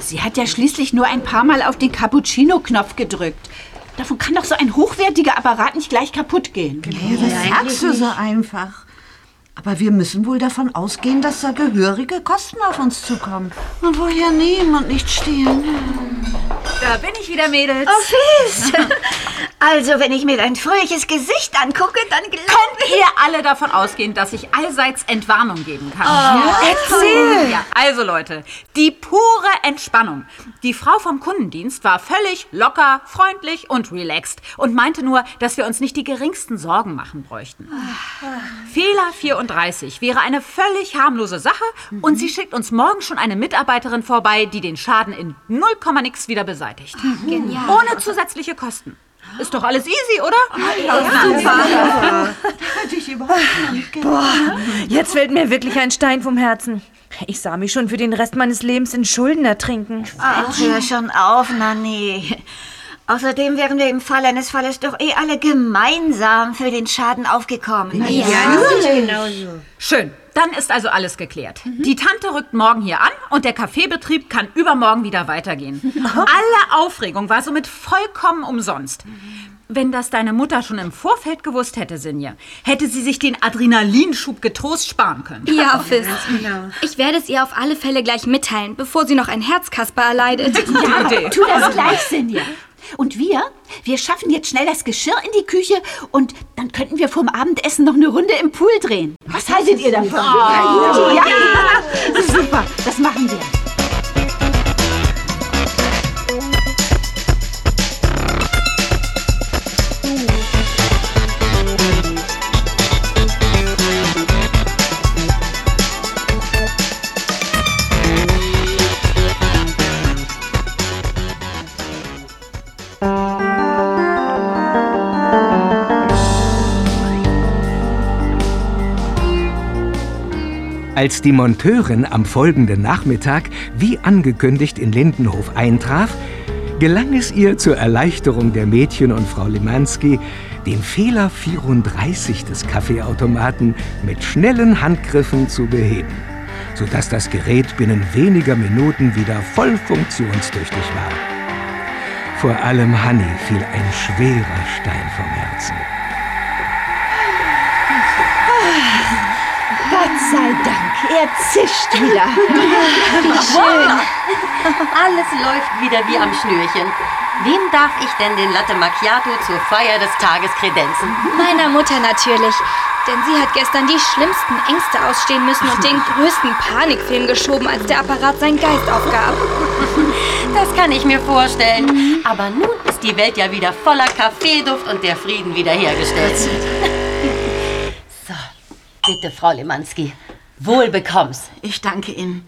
Sie hat ja schließlich nur ein paar Mal auf den Cappuccino-Knopf gedrückt. Davon kann doch so ein hochwertiger Apparat nicht gleich kaputt gehen. Ja, das sagst du so einfach. Aber wir müssen wohl davon ausgehen, dass da gehörige Kosten auf uns zukommen. Und woher nehmen und nicht stehlen. Da bin ich wieder, Mädels. Oh, Fies. Also, wenn ich mir dein fröhliches Gesicht angucke, dann Könnt ihr alle davon ausgehen, dass ich allseits Entwarnung geben kann? Ja, erzähl. Ja, also Leute, die pure Entspannung. Die Frau vom Kundendienst war völlig locker, freundlich und relaxed und meinte nur, dass wir uns nicht die geringsten Sorgen machen bräuchten. Fehler 34 wäre eine völlig harmlose Sache und sie schickt uns morgen schon eine Mitarbeiterin vorbei, die den Schaden in 0, nix wieder beseitigt. Genial. Ohne zusätzliche Kosten. Ist doch alles easy, oder? Super. Hätte ich überhaupt nicht gedacht. Boah, jetzt fällt mir wirklich ein Stein vom Herzen. Ich sah mich schon für den Rest meines Lebens in Schulden ertrinken. Ach, hör schon auf, Nanni. Außerdem wären wir im Fall eines Falles doch eh alle gemeinsam für den Schaden aufgekommen. genauso. Schön. Dann ist also alles geklärt. Die Tante rückt morgen hier an und der Kaffeebetrieb kann übermorgen wieder weitergehen. Alle Aufregung war somit vollkommen umsonst. Wenn das deine Mutter schon im Vorfeld gewusst hätte, Sinje, hätte sie sich den Adrenalinschub getrost sparen können. Ja, Fist. Ich werde es ihr auf alle Fälle gleich mitteilen, bevor sie noch ein Herzkasper erleidet. Ja, tu das gleich, Sinja. Und wir, wir schaffen jetzt schnell das Geschirr in die Küche und dann könnten wir vorm Abendessen noch eine Runde im Pool drehen. Was haltet ihr davon? Oh. ja, super, das machen wir. Als die Monteurin am folgenden Nachmittag, wie angekündigt, in Lindenhof eintraf, gelang es ihr zur Erleichterung der Mädchen und Frau Limanski, den Fehler 34 des Kaffeeautomaten mit schnellen Handgriffen zu beheben, sodass das Gerät binnen weniger Minuten wieder voll funktionstüchtig war. Vor allem Hanni fiel ein schwerer Stein vom Herzen. Sei Dank, er zischt wieder. Schön. Alles läuft wieder wie am Schnürchen. Wem darf ich denn den Latte Macchiato zur Feier des Tages kredenzen? Meiner Mutter natürlich. Denn sie hat gestern die schlimmsten Ängste ausstehen müssen und den größten Panikfilm geschoben, als der Apparat seinen Geist aufgab. Das kann ich mir vorstellen. Aber nun ist die Welt ja wieder voller Kaffeeduft und der Frieden wiederhergestellt. So, bitte, Frau Lemanski. Wohl bekomm's. Ich danke Ihnen.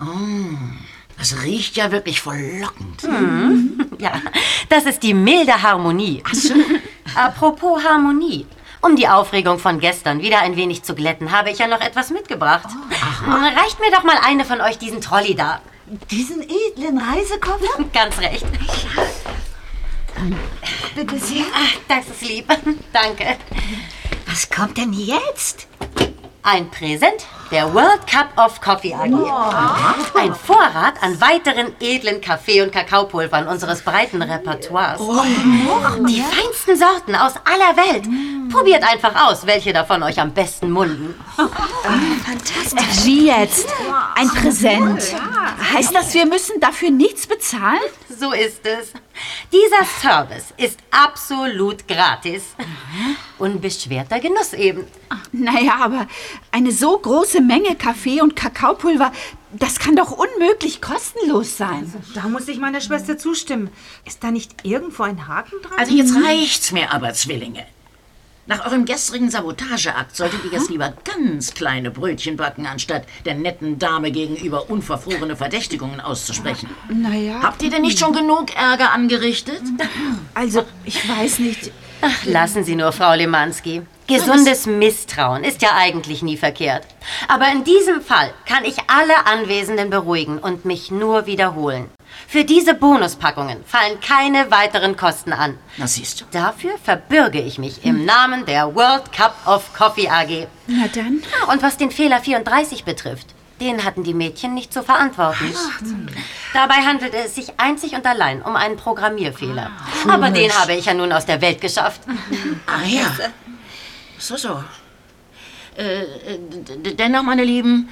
Oh, das riecht ja wirklich verlockend. Hm. Ja, das ist die milde Harmonie. Apropos Harmonie. Um die Aufregung von gestern wieder ein wenig zu glätten, habe ich ja noch etwas mitgebracht. Reicht mir doch mal eine von euch diesen Trolley da. Diesen edlen Reisekoffer? Ganz recht. Bitte sehr. Ach, das ist lieb. Danke. Was kommt denn jetzt? Ein Präsent der World Cup of Coffee AG. Ein Vorrat an weiteren edlen Kaffee- und Kakaopulvern unseres breiten Repertoires. Die feinsten Sorten aus aller Welt. Probiert einfach aus, welche davon euch am besten munden. Fantastisch. Wie jetzt? Ein Präsent. Heißt das, wir müssen dafür nichts bezahlen? So ist es. Dieser Service ist absolut gratis. Unbeschwerter Genuss eben. Naja, aber eine so große Menge Kaffee und Kakaopulver, das kann doch unmöglich kostenlos sein. Da muss ich meiner Schwester zustimmen. Ist da nicht irgendwo ein Haken dran? Also jetzt reicht's mir aber, Zwillinge. Nach eurem gestrigen Sabotageakt solltet ihr jetzt lieber ganz kleine Brötchen backen, anstatt der netten Dame gegenüber unverfrorene Verdächtigungen auszusprechen. Naja. Habt ihr denn nicht schon genug Ärger angerichtet? Also, ich weiß nicht. Ach, lassen Sie nur, Frau Lemanski. Gesundes Misstrauen ist ja eigentlich nie verkehrt. Aber in diesem Fall kann ich alle Anwesenden beruhigen und mich nur wiederholen. Für diese Bonuspackungen fallen keine weiteren Kosten an. Na siehst du. Dafür verbürge ich mich im Namen der World Cup of Coffee AG. Na dann. Und was den Fehler 34 betrifft, den hatten die Mädchen nicht zu verantworten. Dabei handelte es sich einzig und allein um einen Programmierfehler. Aber den habe ich ja nun aus der Welt geschafft. Ah ja. So, so. Äh, d- dennoch, meine Lieben,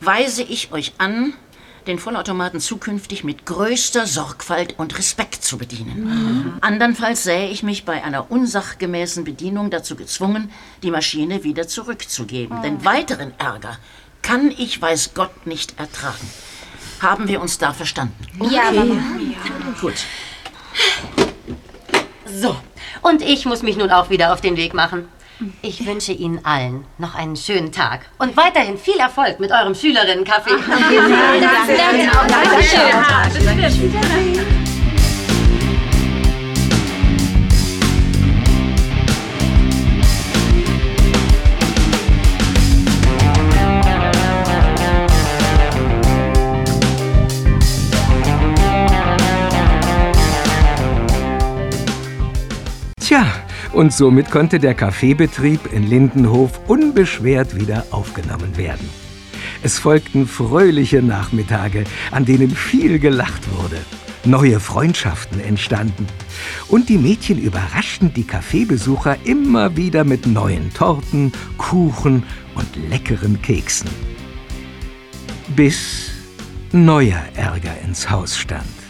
weise ich euch an, den Vollautomaten zukünftig mit größter Sorgfalt und Respekt zu bedienen. Andernfalls sähe ich mich bei einer unsachgemäßen Bedienung dazu gezwungen, die Maschine wieder zurückzugeben. Denn weiteren Ärger kann ich, weiß Gott, nicht ertragen. Haben wir uns da verstanden? Ja, Mama. Gut. So, und ich muss mich nun auch wieder auf den Weg machen. Ich wünsche Ihnen allen noch einen schönen Tag und weiterhin viel Erfolg mit eurem Schülerinnenkaffee. Tja, und somit konnte der Kaffeebetrieb in Lindenhof unbeschwert wieder aufgenommen werden. Es folgten fröhliche Nachmittage, an denen viel gelacht wurde. Neue Freundschaften entstanden. Und die Mädchen überraschten die Kaffeebesucher immer wieder mit neuen Torten, Kuchen und leckeren Keksen. Bis neuer Ärger ins Haus stand.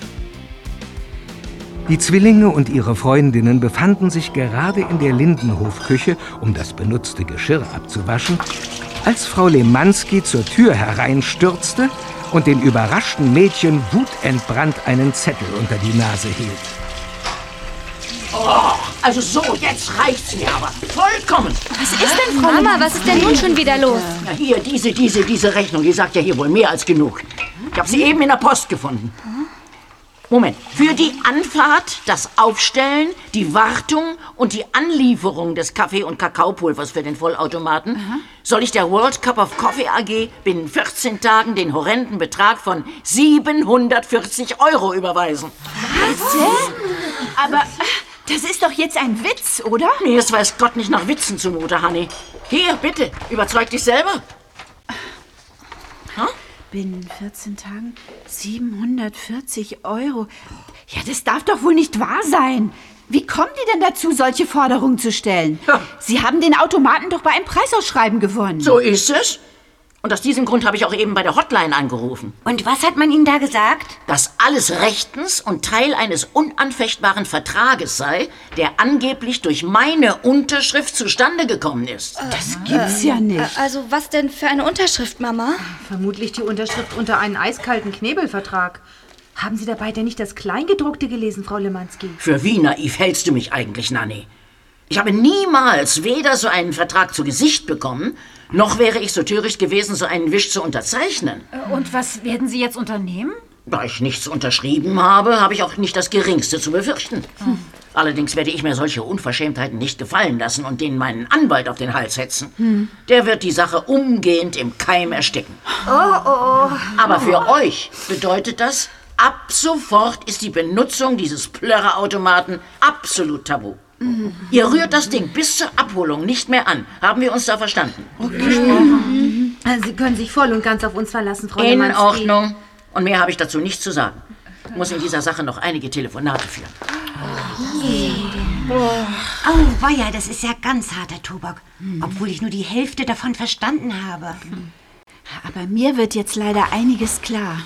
Die Zwillinge und ihre Freundinnen befanden sich gerade in der Lindenhofküche, um das benutzte Geschirr abzuwaschen, als Frau Lemanski zur Tür hereinstürzte und den überraschten Mädchen wutentbrannt einen Zettel unter die Nase hielt. Oh, also so, jetzt reicht's mir aber. Vollkommen. Was ist denn, Frau Mama, was ist denn nun schon wieder los? Na hier, diese, diese, diese Rechnung, die sagt ja hier wohl mehr als genug. Ich habe sie eben in der Post gefunden. Moment. Für die Anfahrt, das Aufstellen, die Wartung und die Anlieferung des Kaffee- und Kakaopulvers für den Vollautomaten soll ich der World Cup of Coffee AG binnen 14 Tagen den horrenden Betrag von 740 Euro überweisen. Was? Aber das ist doch jetzt ein Witz, oder? Mir ist weiß Gott nicht nach Witzen zumute, Honey. Hier, bitte, überzeug dich selber. Binnen 14 Tagen 740 Euro. Ja, das darf doch wohl nicht wahr sein. Wie kommen die denn dazu, solche Forderungen zu stellen? Sie haben den Automaten doch bei einem Preisausschreiben gewonnen. So ist es. Und aus diesem Grund habe ich auch eben bei der Hotline angerufen. Und was hat man Ihnen da gesagt? Dass alles rechtens und Teil eines unanfechtbaren Vertrages sei, der angeblich durch meine Unterschrift zustande gekommen ist. Das gibt's ja nicht. Also, was denn für eine Unterschrift, Mama? Vermutlich die Unterschrift unter einen eiskalten Knebelvertrag. Haben Sie dabei denn nicht das Kleingedruckte gelesen, Frau Lemanski? Für wie naiv hältst du mich eigentlich, Nanny? Ich habe niemals weder so einen Vertrag zu Gesicht bekommen, noch wäre ich so töricht gewesen, so einen Wisch zu unterzeichnen. Und was werden Sie jetzt unternehmen? Da ich nichts unterschrieben habe, habe ich auch nicht das Geringste zu befürchten. Allerdings werde ich mir solche Unverschämtheiten nicht gefallen lassen und denen meinen Anwalt auf den Hals setzen. Der wird die Sache umgehend im Keim ersticken. Oh, oh. Aber für euch bedeutet das, ab sofort ist die Benutzung dieses Plörrerautomaten absolut tabu. Ihr rührt das Ding bis zur Abholung nicht mehr an. Haben wir uns da verstanden? Also Sie können sich voll und ganz auf uns verlassen, Frau In Lemanski. Ordnung. Und mehr habe ich dazu nichts zu sagen. Ich muss in dieser Sache noch einige Telefonate führen. Oh, weia, das ist ja ganz harter Tobak. Obwohl ich nur die Hälfte davon verstanden habe. Aber mir wird jetzt leider einiges klar.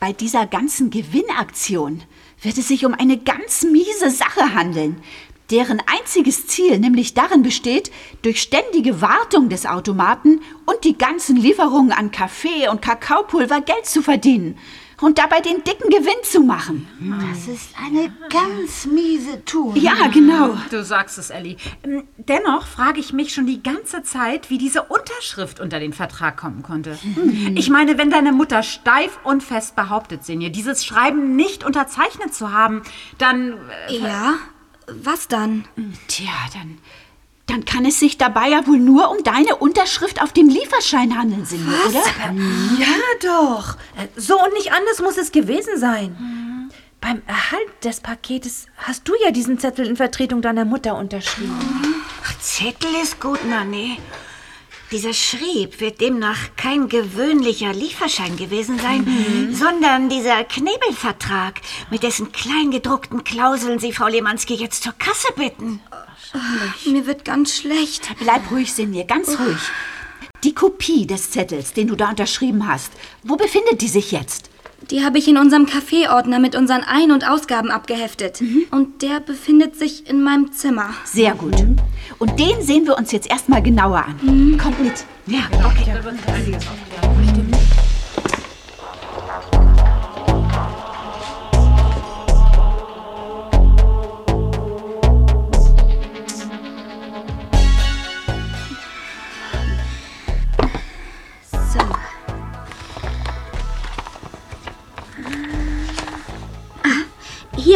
Bei dieser ganzen Gewinnaktion wird es sich um eine ganz miese Sache handeln, deren einziges Ziel nämlich darin besteht, durch ständige Wartung des Automaten und die ganzen Lieferungen an Kaffee und Kakaopulver Geld zu verdienen und dabei den dicken Gewinn zu machen. Das ist eine ganz miese Tour. Ja, genau. Du sagst es, Ellie. Ähm, Dennoch frage ich mich schon die ganze Zeit, wie diese Unterschrift unter den Vertrag kommen konnte. Ich meine, wenn deine Mutter steif und fest behauptet, Sinje, dieses Schreiben nicht unterzeichnet zu haben, dann... äh, Ja? Was dann? Tja, dann, dann kann es sich dabei ja wohl nur um deine Unterschrift auf dem Lieferschein handeln, Sinje, oder? Ja, doch. Äh, So und nicht anders muss es gewesen sein. Beim Erhalt des Paketes hast du ja diesen Zettel in Vertretung deiner Mutter unterschrieben. Ach, Zettel ist gut, Nanny. Dieser Schrieb wird demnach kein gewöhnlicher Lieferschein gewesen sein, sondern dieser Knebelvertrag, mit dessen kleingedruckten Klauseln Sie Frau Lemanski jetzt zur Kasse bitten. Mir wird ganz schlecht. Bleib ruhig, Sinje, ganz ruhig. Die Kopie des Zettels, den du da unterschrieben hast, wo befindet die sich jetzt? Die habe ich in unserem Kaffeeordner mit unseren Ein- und Ausgaben abgeheftet. Und der befindet sich in meinem Zimmer. Sehr gut. Und den sehen wir uns jetzt erstmal genauer an. Kommt mit. Ja, okay. So.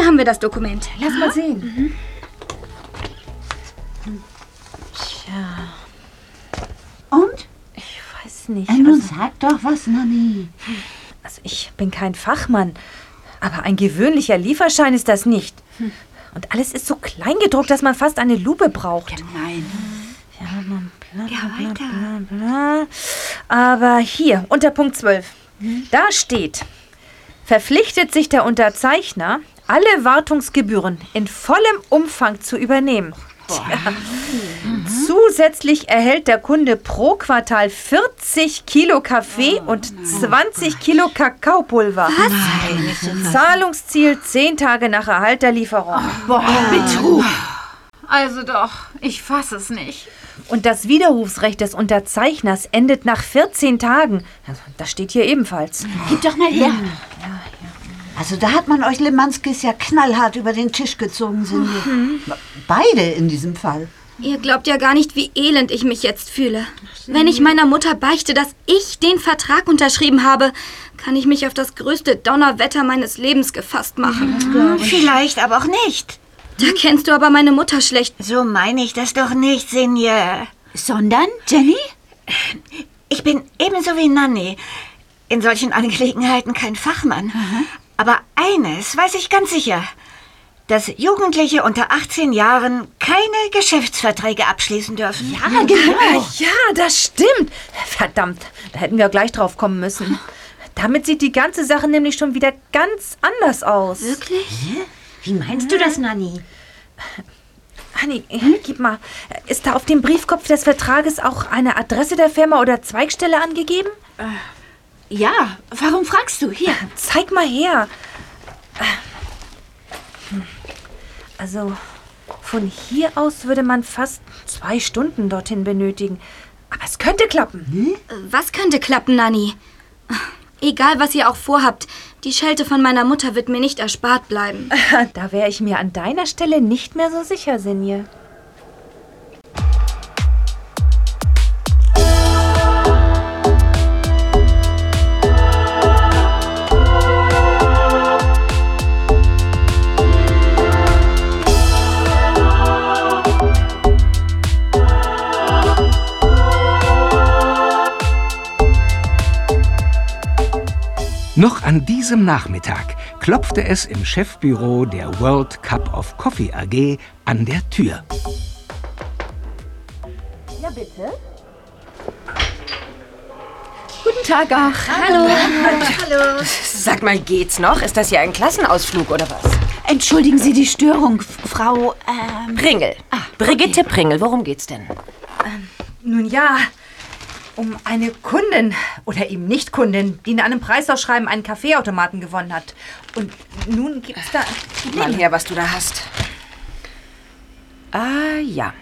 Haben wir das Dokument. Lass mal sehen. Und? Ich weiß nicht. Äh, nun Also, sag doch was, Nanny. also ich bin kein Fachmann, aber ein gewöhnlicher Lieferschein ist das nicht. Und alles ist so klein gedruckt, dass man fast eine Lupe braucht. Nein. Ja, bla, bla, bla, bla, bla. Aber hier, unter Punkt 12, da steht, verpflichtet sich der Unterzeichner, alle Wartungsgebühren in vollem Umfang zu übernehmen. Tja. Zusätzlich erhält der Kunde pro Quartal 40 Kilo Kaffee und 20 Kilo Kakaopulver. Was? Zahlungsziel 10 Tage nach Erhalt der Lieferung. Boah, Betrug. Also doch, ich fasse es nicht. Und das Widerrufsrecht des Unterzeichners endet nach 14 Tagen. Das steht hier ebenfalls. Gib doch mal her. Also da hat man euch Lemanskis ja knallhart über den Tisch gezogen, Sinje. Beide in diesem Fall. Ihr glaubt ja gar nicht, wie elend ich mich jetzt fühle. Wenn ich meiner Mutter beichte, dass ich den Vertrag unterschrieben habe, kann ich mich auf das größte Donnerwetter meines Lebens gefasst machen. Hm, Vielleicht aber auch nicht. Da kennst du aber meine Mutter schlecht. So meine ich das doch nicht, Sinje. Sondern, Jenny? Ich bin ebenso wie Nanny. In solchen Angelegenheiten kein Fachmann. Aber eines weiß ich ganz sicher. Dass Jugendliche unter 18 Jahren keine Geschäftsverträge abschließen dürfen. Ja, genau. Ja, das stimmt. Verdammt, da hätten wir gleich drauf kommen müssen. Damit sieht die ganze Sache nämlich schon wieder ganz anders aus. Wirklich? Wie meinst du das, Nanni? Hanni, gib mal. Ist da auf dem Briefkopf des Vertrages auch eine Adresse der Firma oder Zweigstelle angegeben? Ja, warum fragst du? Hier. Zeig mal her. Hm. Also, von hier aus würde man fast zwei Stunden dorthin benötigen. Aber es könnte klappen. Was könnte klappen, Nanni? Egal, was ihr auch vorhabt, die Schelte von meiner Mutter wird mir nicht erspart bleiben. Da wäre ich mir an deiner Stelle nicht mehr so sicher, Sinje. Noch an diesem Nachmittag klopfte es im Chefbüro der World Cup of Coffee AG an der Tür. Ja, bitte. Guten Tag auch. Hallo. Hallo. Sag mal, geht's noch? Ist das hier ein Klassenausflug oder was? Entschuldigen Sie die Störung, Frau. Ähm, Pringel. Brigitte Pringel, worum geht's denn? Nun ja, um eine Kundin oder eben Nicht-Kundin, die in einem Preisausschreiben einen Kaffeeautomaten gewonnen hat. Und nun gibt's da. Gib mal her, was du da hast. Ah, ja.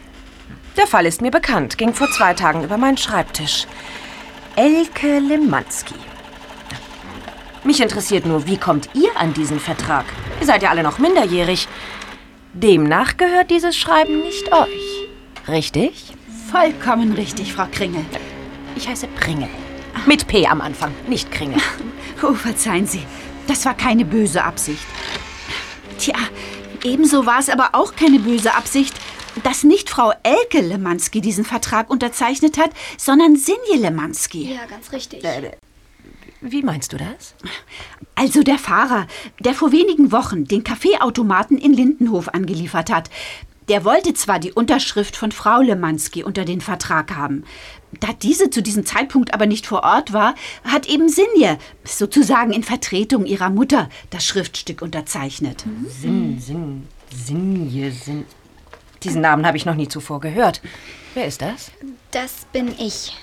Der Fall ist mir bekannt. Ging vor zwei Tagen über meinen Schreibtisch. Elke Lemanski. Mich interessiert nur, wie kommt ihr an diesen Vertrag? Ihr seid ja alle noch minderjährig. Demnach gehört dieses Schreiben nicht euch. Richtig? vollkommen richtig, Frau Kringel. Ich heiße Pringel. Mit P am Anfang, nicht Kringel. Oh, verzeihen Sie. Das war keine böse Absicht. Tja, ebenso war es aber auch keine böse Absicht, dass nicht Frau Elke Lemanski diesen Vertrag unterzeichnet hat, sondern Sinje Lemanski. Ja, ganz richtig. Wie meinst du das? Also der Fahrer, der vor wenigen Wochen den Kaffeeautomaten in Lindenhof angeliefert hat. Der wollte zwar die Unterschrift von Frau Lemanski unter den Vertrag haben. Da diese zu diesem Zeitpunkt aber nicht vor Ort war, hat eben Sinje, sozusagen in Vertretung ihrer Mutter, das Schriftstück unterzeichnet. Sinn, Sinn, Sinje, Sinn. Diesen Namen habe ich noch nie zuvor gehört. Wer ist das? Das bin ich.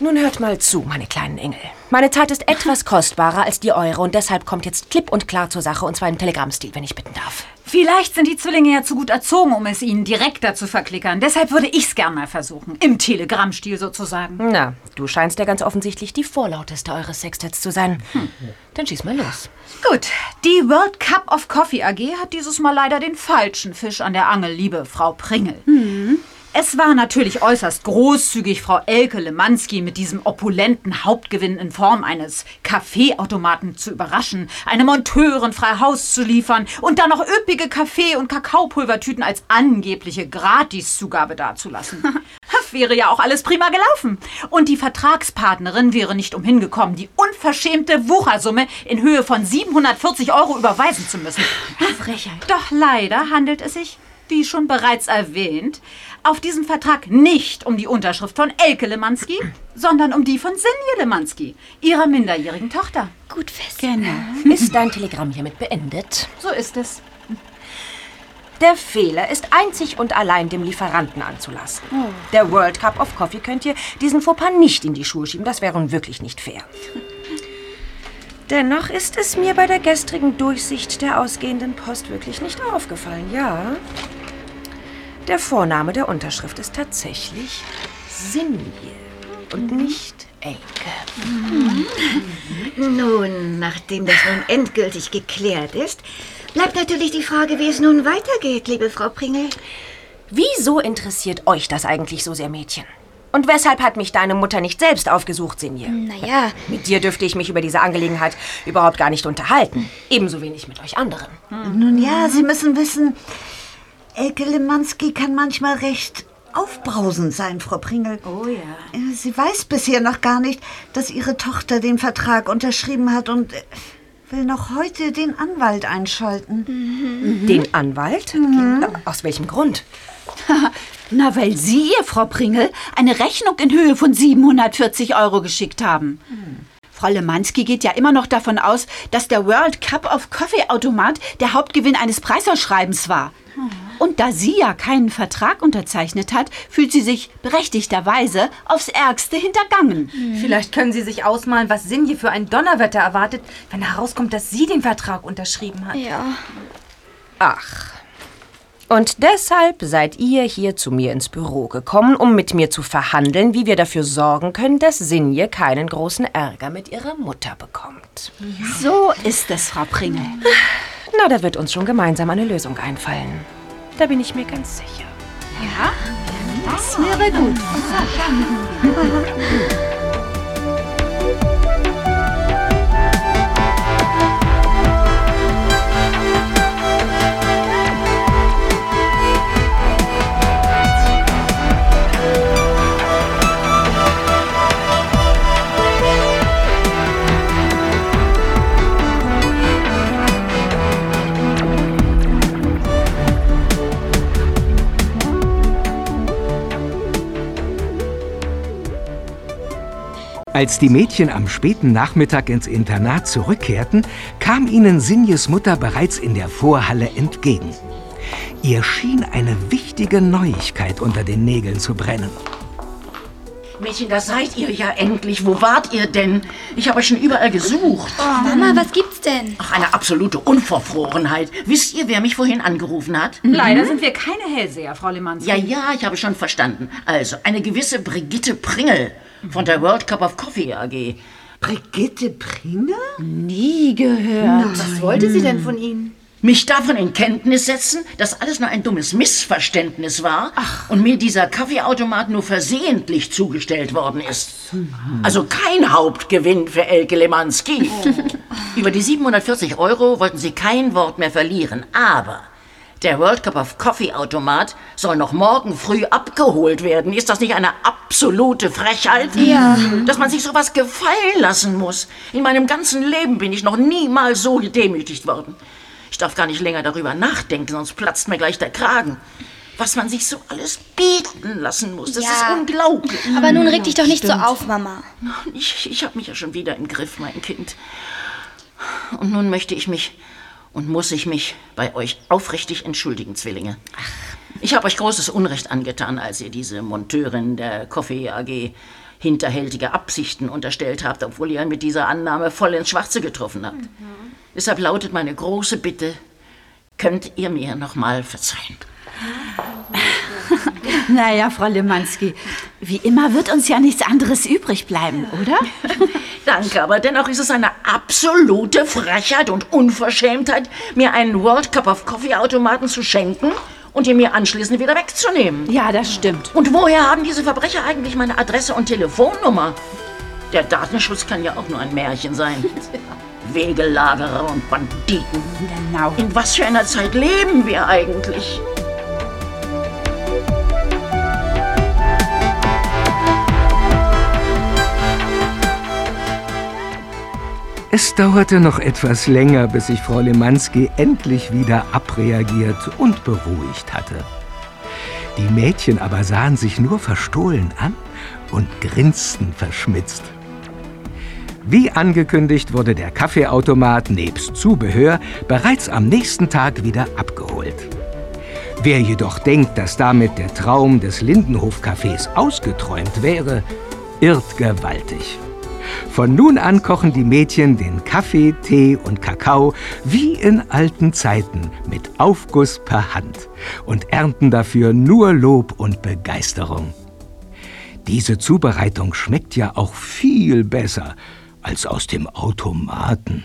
Nun hört mal zu, meine kleinen Engel. Meine Zeit ist etwas kostbarer als die eure und deshalb kommt jetzt klipp und klar zur Sache und zwar im Telegrammstil, wenn ich bitten darf. Vielleicht sind die Zwillinge ja zu gut erzogen, um es ihnen direkter zu verklickern. Deshalb würde ich's gern mal versuchen. Im Telegrammstil sozusagen. Na, du scheinst ja ganz offensichtlich die vorlauteste eures Sextetts zu sein. Dann schieß mal los. Gut, die World Cup of Coffee AG hat dieses Mal leider den falschen Fisch an der Angel, liebe Frau Pringel. Es war natürlich äußerst großzügig, Frau Elke Lemanski mit diesem opulenten Hauptgewinn in Form eines Kaffeeautomaten zu überraschen, eine Monteurin frei Haus zu liefern und dann noch üppige Kaffee- und Kakaopulvertüten als angebliche Gratiszugabe dazulassen. Das wäre ja auch alles prima gelaufen. Und die Vertragspartnerin wäre nicht umhin gekommen, die unverschämte Wuchersumme in Höhe von 740 Euro überweisen zu müssen. Frechheit. Doch leider handelt es sich wie schon bereits erwähnt, auf diesem Vertrag nicht um die Unterschrift von Elke Lemanski, sondern um die von Sinje Lemanski, ihrer minderjährigen Tochter. Gut fest. Genau. Ist dein Telegramm hiermit beendet? So ist es. Der Fehler ist einzig und allein dem Lieferanten anzulasten. Der World Cup of Coffee könnt ihr diesen Fauxpas nicht in die Schuhe schieben. Das wäre nun wirklich nicht fair. Dennoch ist es mir bei der gestrigen Durchsicht der ausgehenden Post wirklich nicht aufgefallen. Ja, der Vorname der Unterschrift ist tatsächlich Sinje und nicht Elke. Nun, nachdem das nun endgültig geklärt ist, bleibt natürlich die Frage, wie es nun weitergeht, liebe Frau Pringel. Wieso interessiert euch das eigentlich so sehr, Mädchen? Und weshalb hat mich deine Mutter nicht selbst aufgesucht, Sinje? Naja, Mit dir dürfte ich mich über diese Angelegenheit überhaupt gar nicht unterhalten. Ebenso wenig mit euch anderen. Nun ja, Sie müssen wissen, Elke Lemanski kann manchmal recht aufbrausend sein, Frau Pringel. Oh ja. Sie weiß bisher noch gar nicht, dass ihre Tochter den Vertrag unterschrieben hat und äh, will noch heute den Anwalt einschalten. Den Anwalt? Aus welchem Grund? Na, weil Sie ihr, Frau Pringel, eine Rechnung in Höhe von 740 Euro geschickt haben. Frau Lemanski geht ja immer noch davon aus, dass der World Cup of Coffee Automat der Hauptgewinn eines Preisausschreibens war. Und da sie ja keinen Vertrag unterzeichnet hat, fühlt sie sich berechtigterweise aufs Ärgste hintergangen. Vielleicht können Sie sich ausmalen, was Sinje für ein Donnerwetter erwartet, wenn herauskommt, dass sie den Vertrag unterschrieben hat. ja. Ach. Und deshalb seid ihr hier zu mir ins Büro gekommen, um mit mir zu verhandeln, wie wir dafür sorgen können, dass Sinje keinen großen Ärger mit ihrer Mutter bekommt. So ist es, Frau Pringel. Na, da wird uns schon gemeinsam eine Lösung einfallen. Da bin ich mir ganz sicher. Ja, das wäre gut. Als die Mädchen am späten Nachmittag ins Internat zurückkehrten, kam ihnen Sinjes Mutter bereits in der Vorhalle entgegen. Ihr schien eine wichtige Neuigkeit unter den Nägeln zu brennen. Mädchen, da seid ihr ja endlich. Wo wart ihr denn? Ich habe euch schon überall gesucht. Mama, was gibt's denn? Ach, eine absolute Unverfrorenheit. Wisst ihr, wer mich vorhin angerufen hat? Leider sind wir keine Hellseher, Frau Lemanski. Ja, ja, ich habe schon verstanden. Also, eine gewisse Brigitte Pringel von der World Cup of Coffee AG. Brigitte Pringel? Nie gehört. Was wollte sie denn von Ihnen? Mich davon in Kenntnis setzen, dass alles nur ein dummes Missverständnis war und mir dieser Kaffeeautomat nur versehentlich zugestellt worden ist. Also kein Hauptgewinn für Elke Lemanski. Über die 740 Euro wollten sie kein Wort mehr verlieren, aber der World Cup of Coffee Automat soll noch morgen früh abgeholt werden. Ist das nicht eine absolute Frechheit? Ja. Dass man sich sowas gefallen lassen muss. In meinem ganzen Leben bin ich noch niemals so gedemütigt worden. Ich darf gar nicht länger darüber nachdenken, sonst platzt mir gleich der Kragen. Was man sich so alles bieten lassen muss, das Ja. ist unglaublich. Aber nun reg dich doch nicht so auf, Mama. Ich, ich habe mich ja schon wieder im Griff, mein Kind. Und nun möchte ich mich und muss ich mich bei euch aufrichtig entschuldigen, Zwillinge. Ich habe euch großes Unrecht angetan, als ihr diese Monteurin der Coffee AG hinterhältige Absichten unterstellt habt, obwohl ihr mit dieser Annahme voll ins Schwarze getroffen habt. Deshalb lautet meine große Bitte, könnt ihr mir noch mal verzeihen? Naja, Frau Lemanski, wie immer wird uns ja nichts anderes übrig bleiben, oder? Danke, aber dennoch ist es eine absolute Frechheit und Unverschämtheit, mir einen World Cup of Coffee Automaten zu schenken und ihn mir anschließend wieder wegzunehmen. Ja, das stimmt. Und woher haben diese Verbrecher eigentlich meine Adresse und Telefonnummer? Der Datenschutz kann ja auch nur ein Märchen sein. Wegelagerer und Banditen. Genau. In was für einer Zeit leben wir eigentlich? Es dauerte noch etwas länger, bis sich Frau Lemanski endlich wieder abreagiert und beruhigt hatte. Die Mädchen aber sahen sich nur verstohlen an und grinsten verschmitzt. Wie angekündigt wurde der Kaffeeautomat nebst Zubehör bereits am nächsten Tag wieder abgeholt. Wer jedoch denkt, dass damit der Traum des Lindenhof-Cafés ausgeträumt wäre, irrt gewaltig. Von nun an kochen die Mädchen den Kaffee, Tee und Kakao wie in alten Zeiten mit Aufguss per Hand und ernten dafür nur Lob und Begeisterung. Diese Zubereitung schmeckt ja auch viel besser, als aus dem Automaten.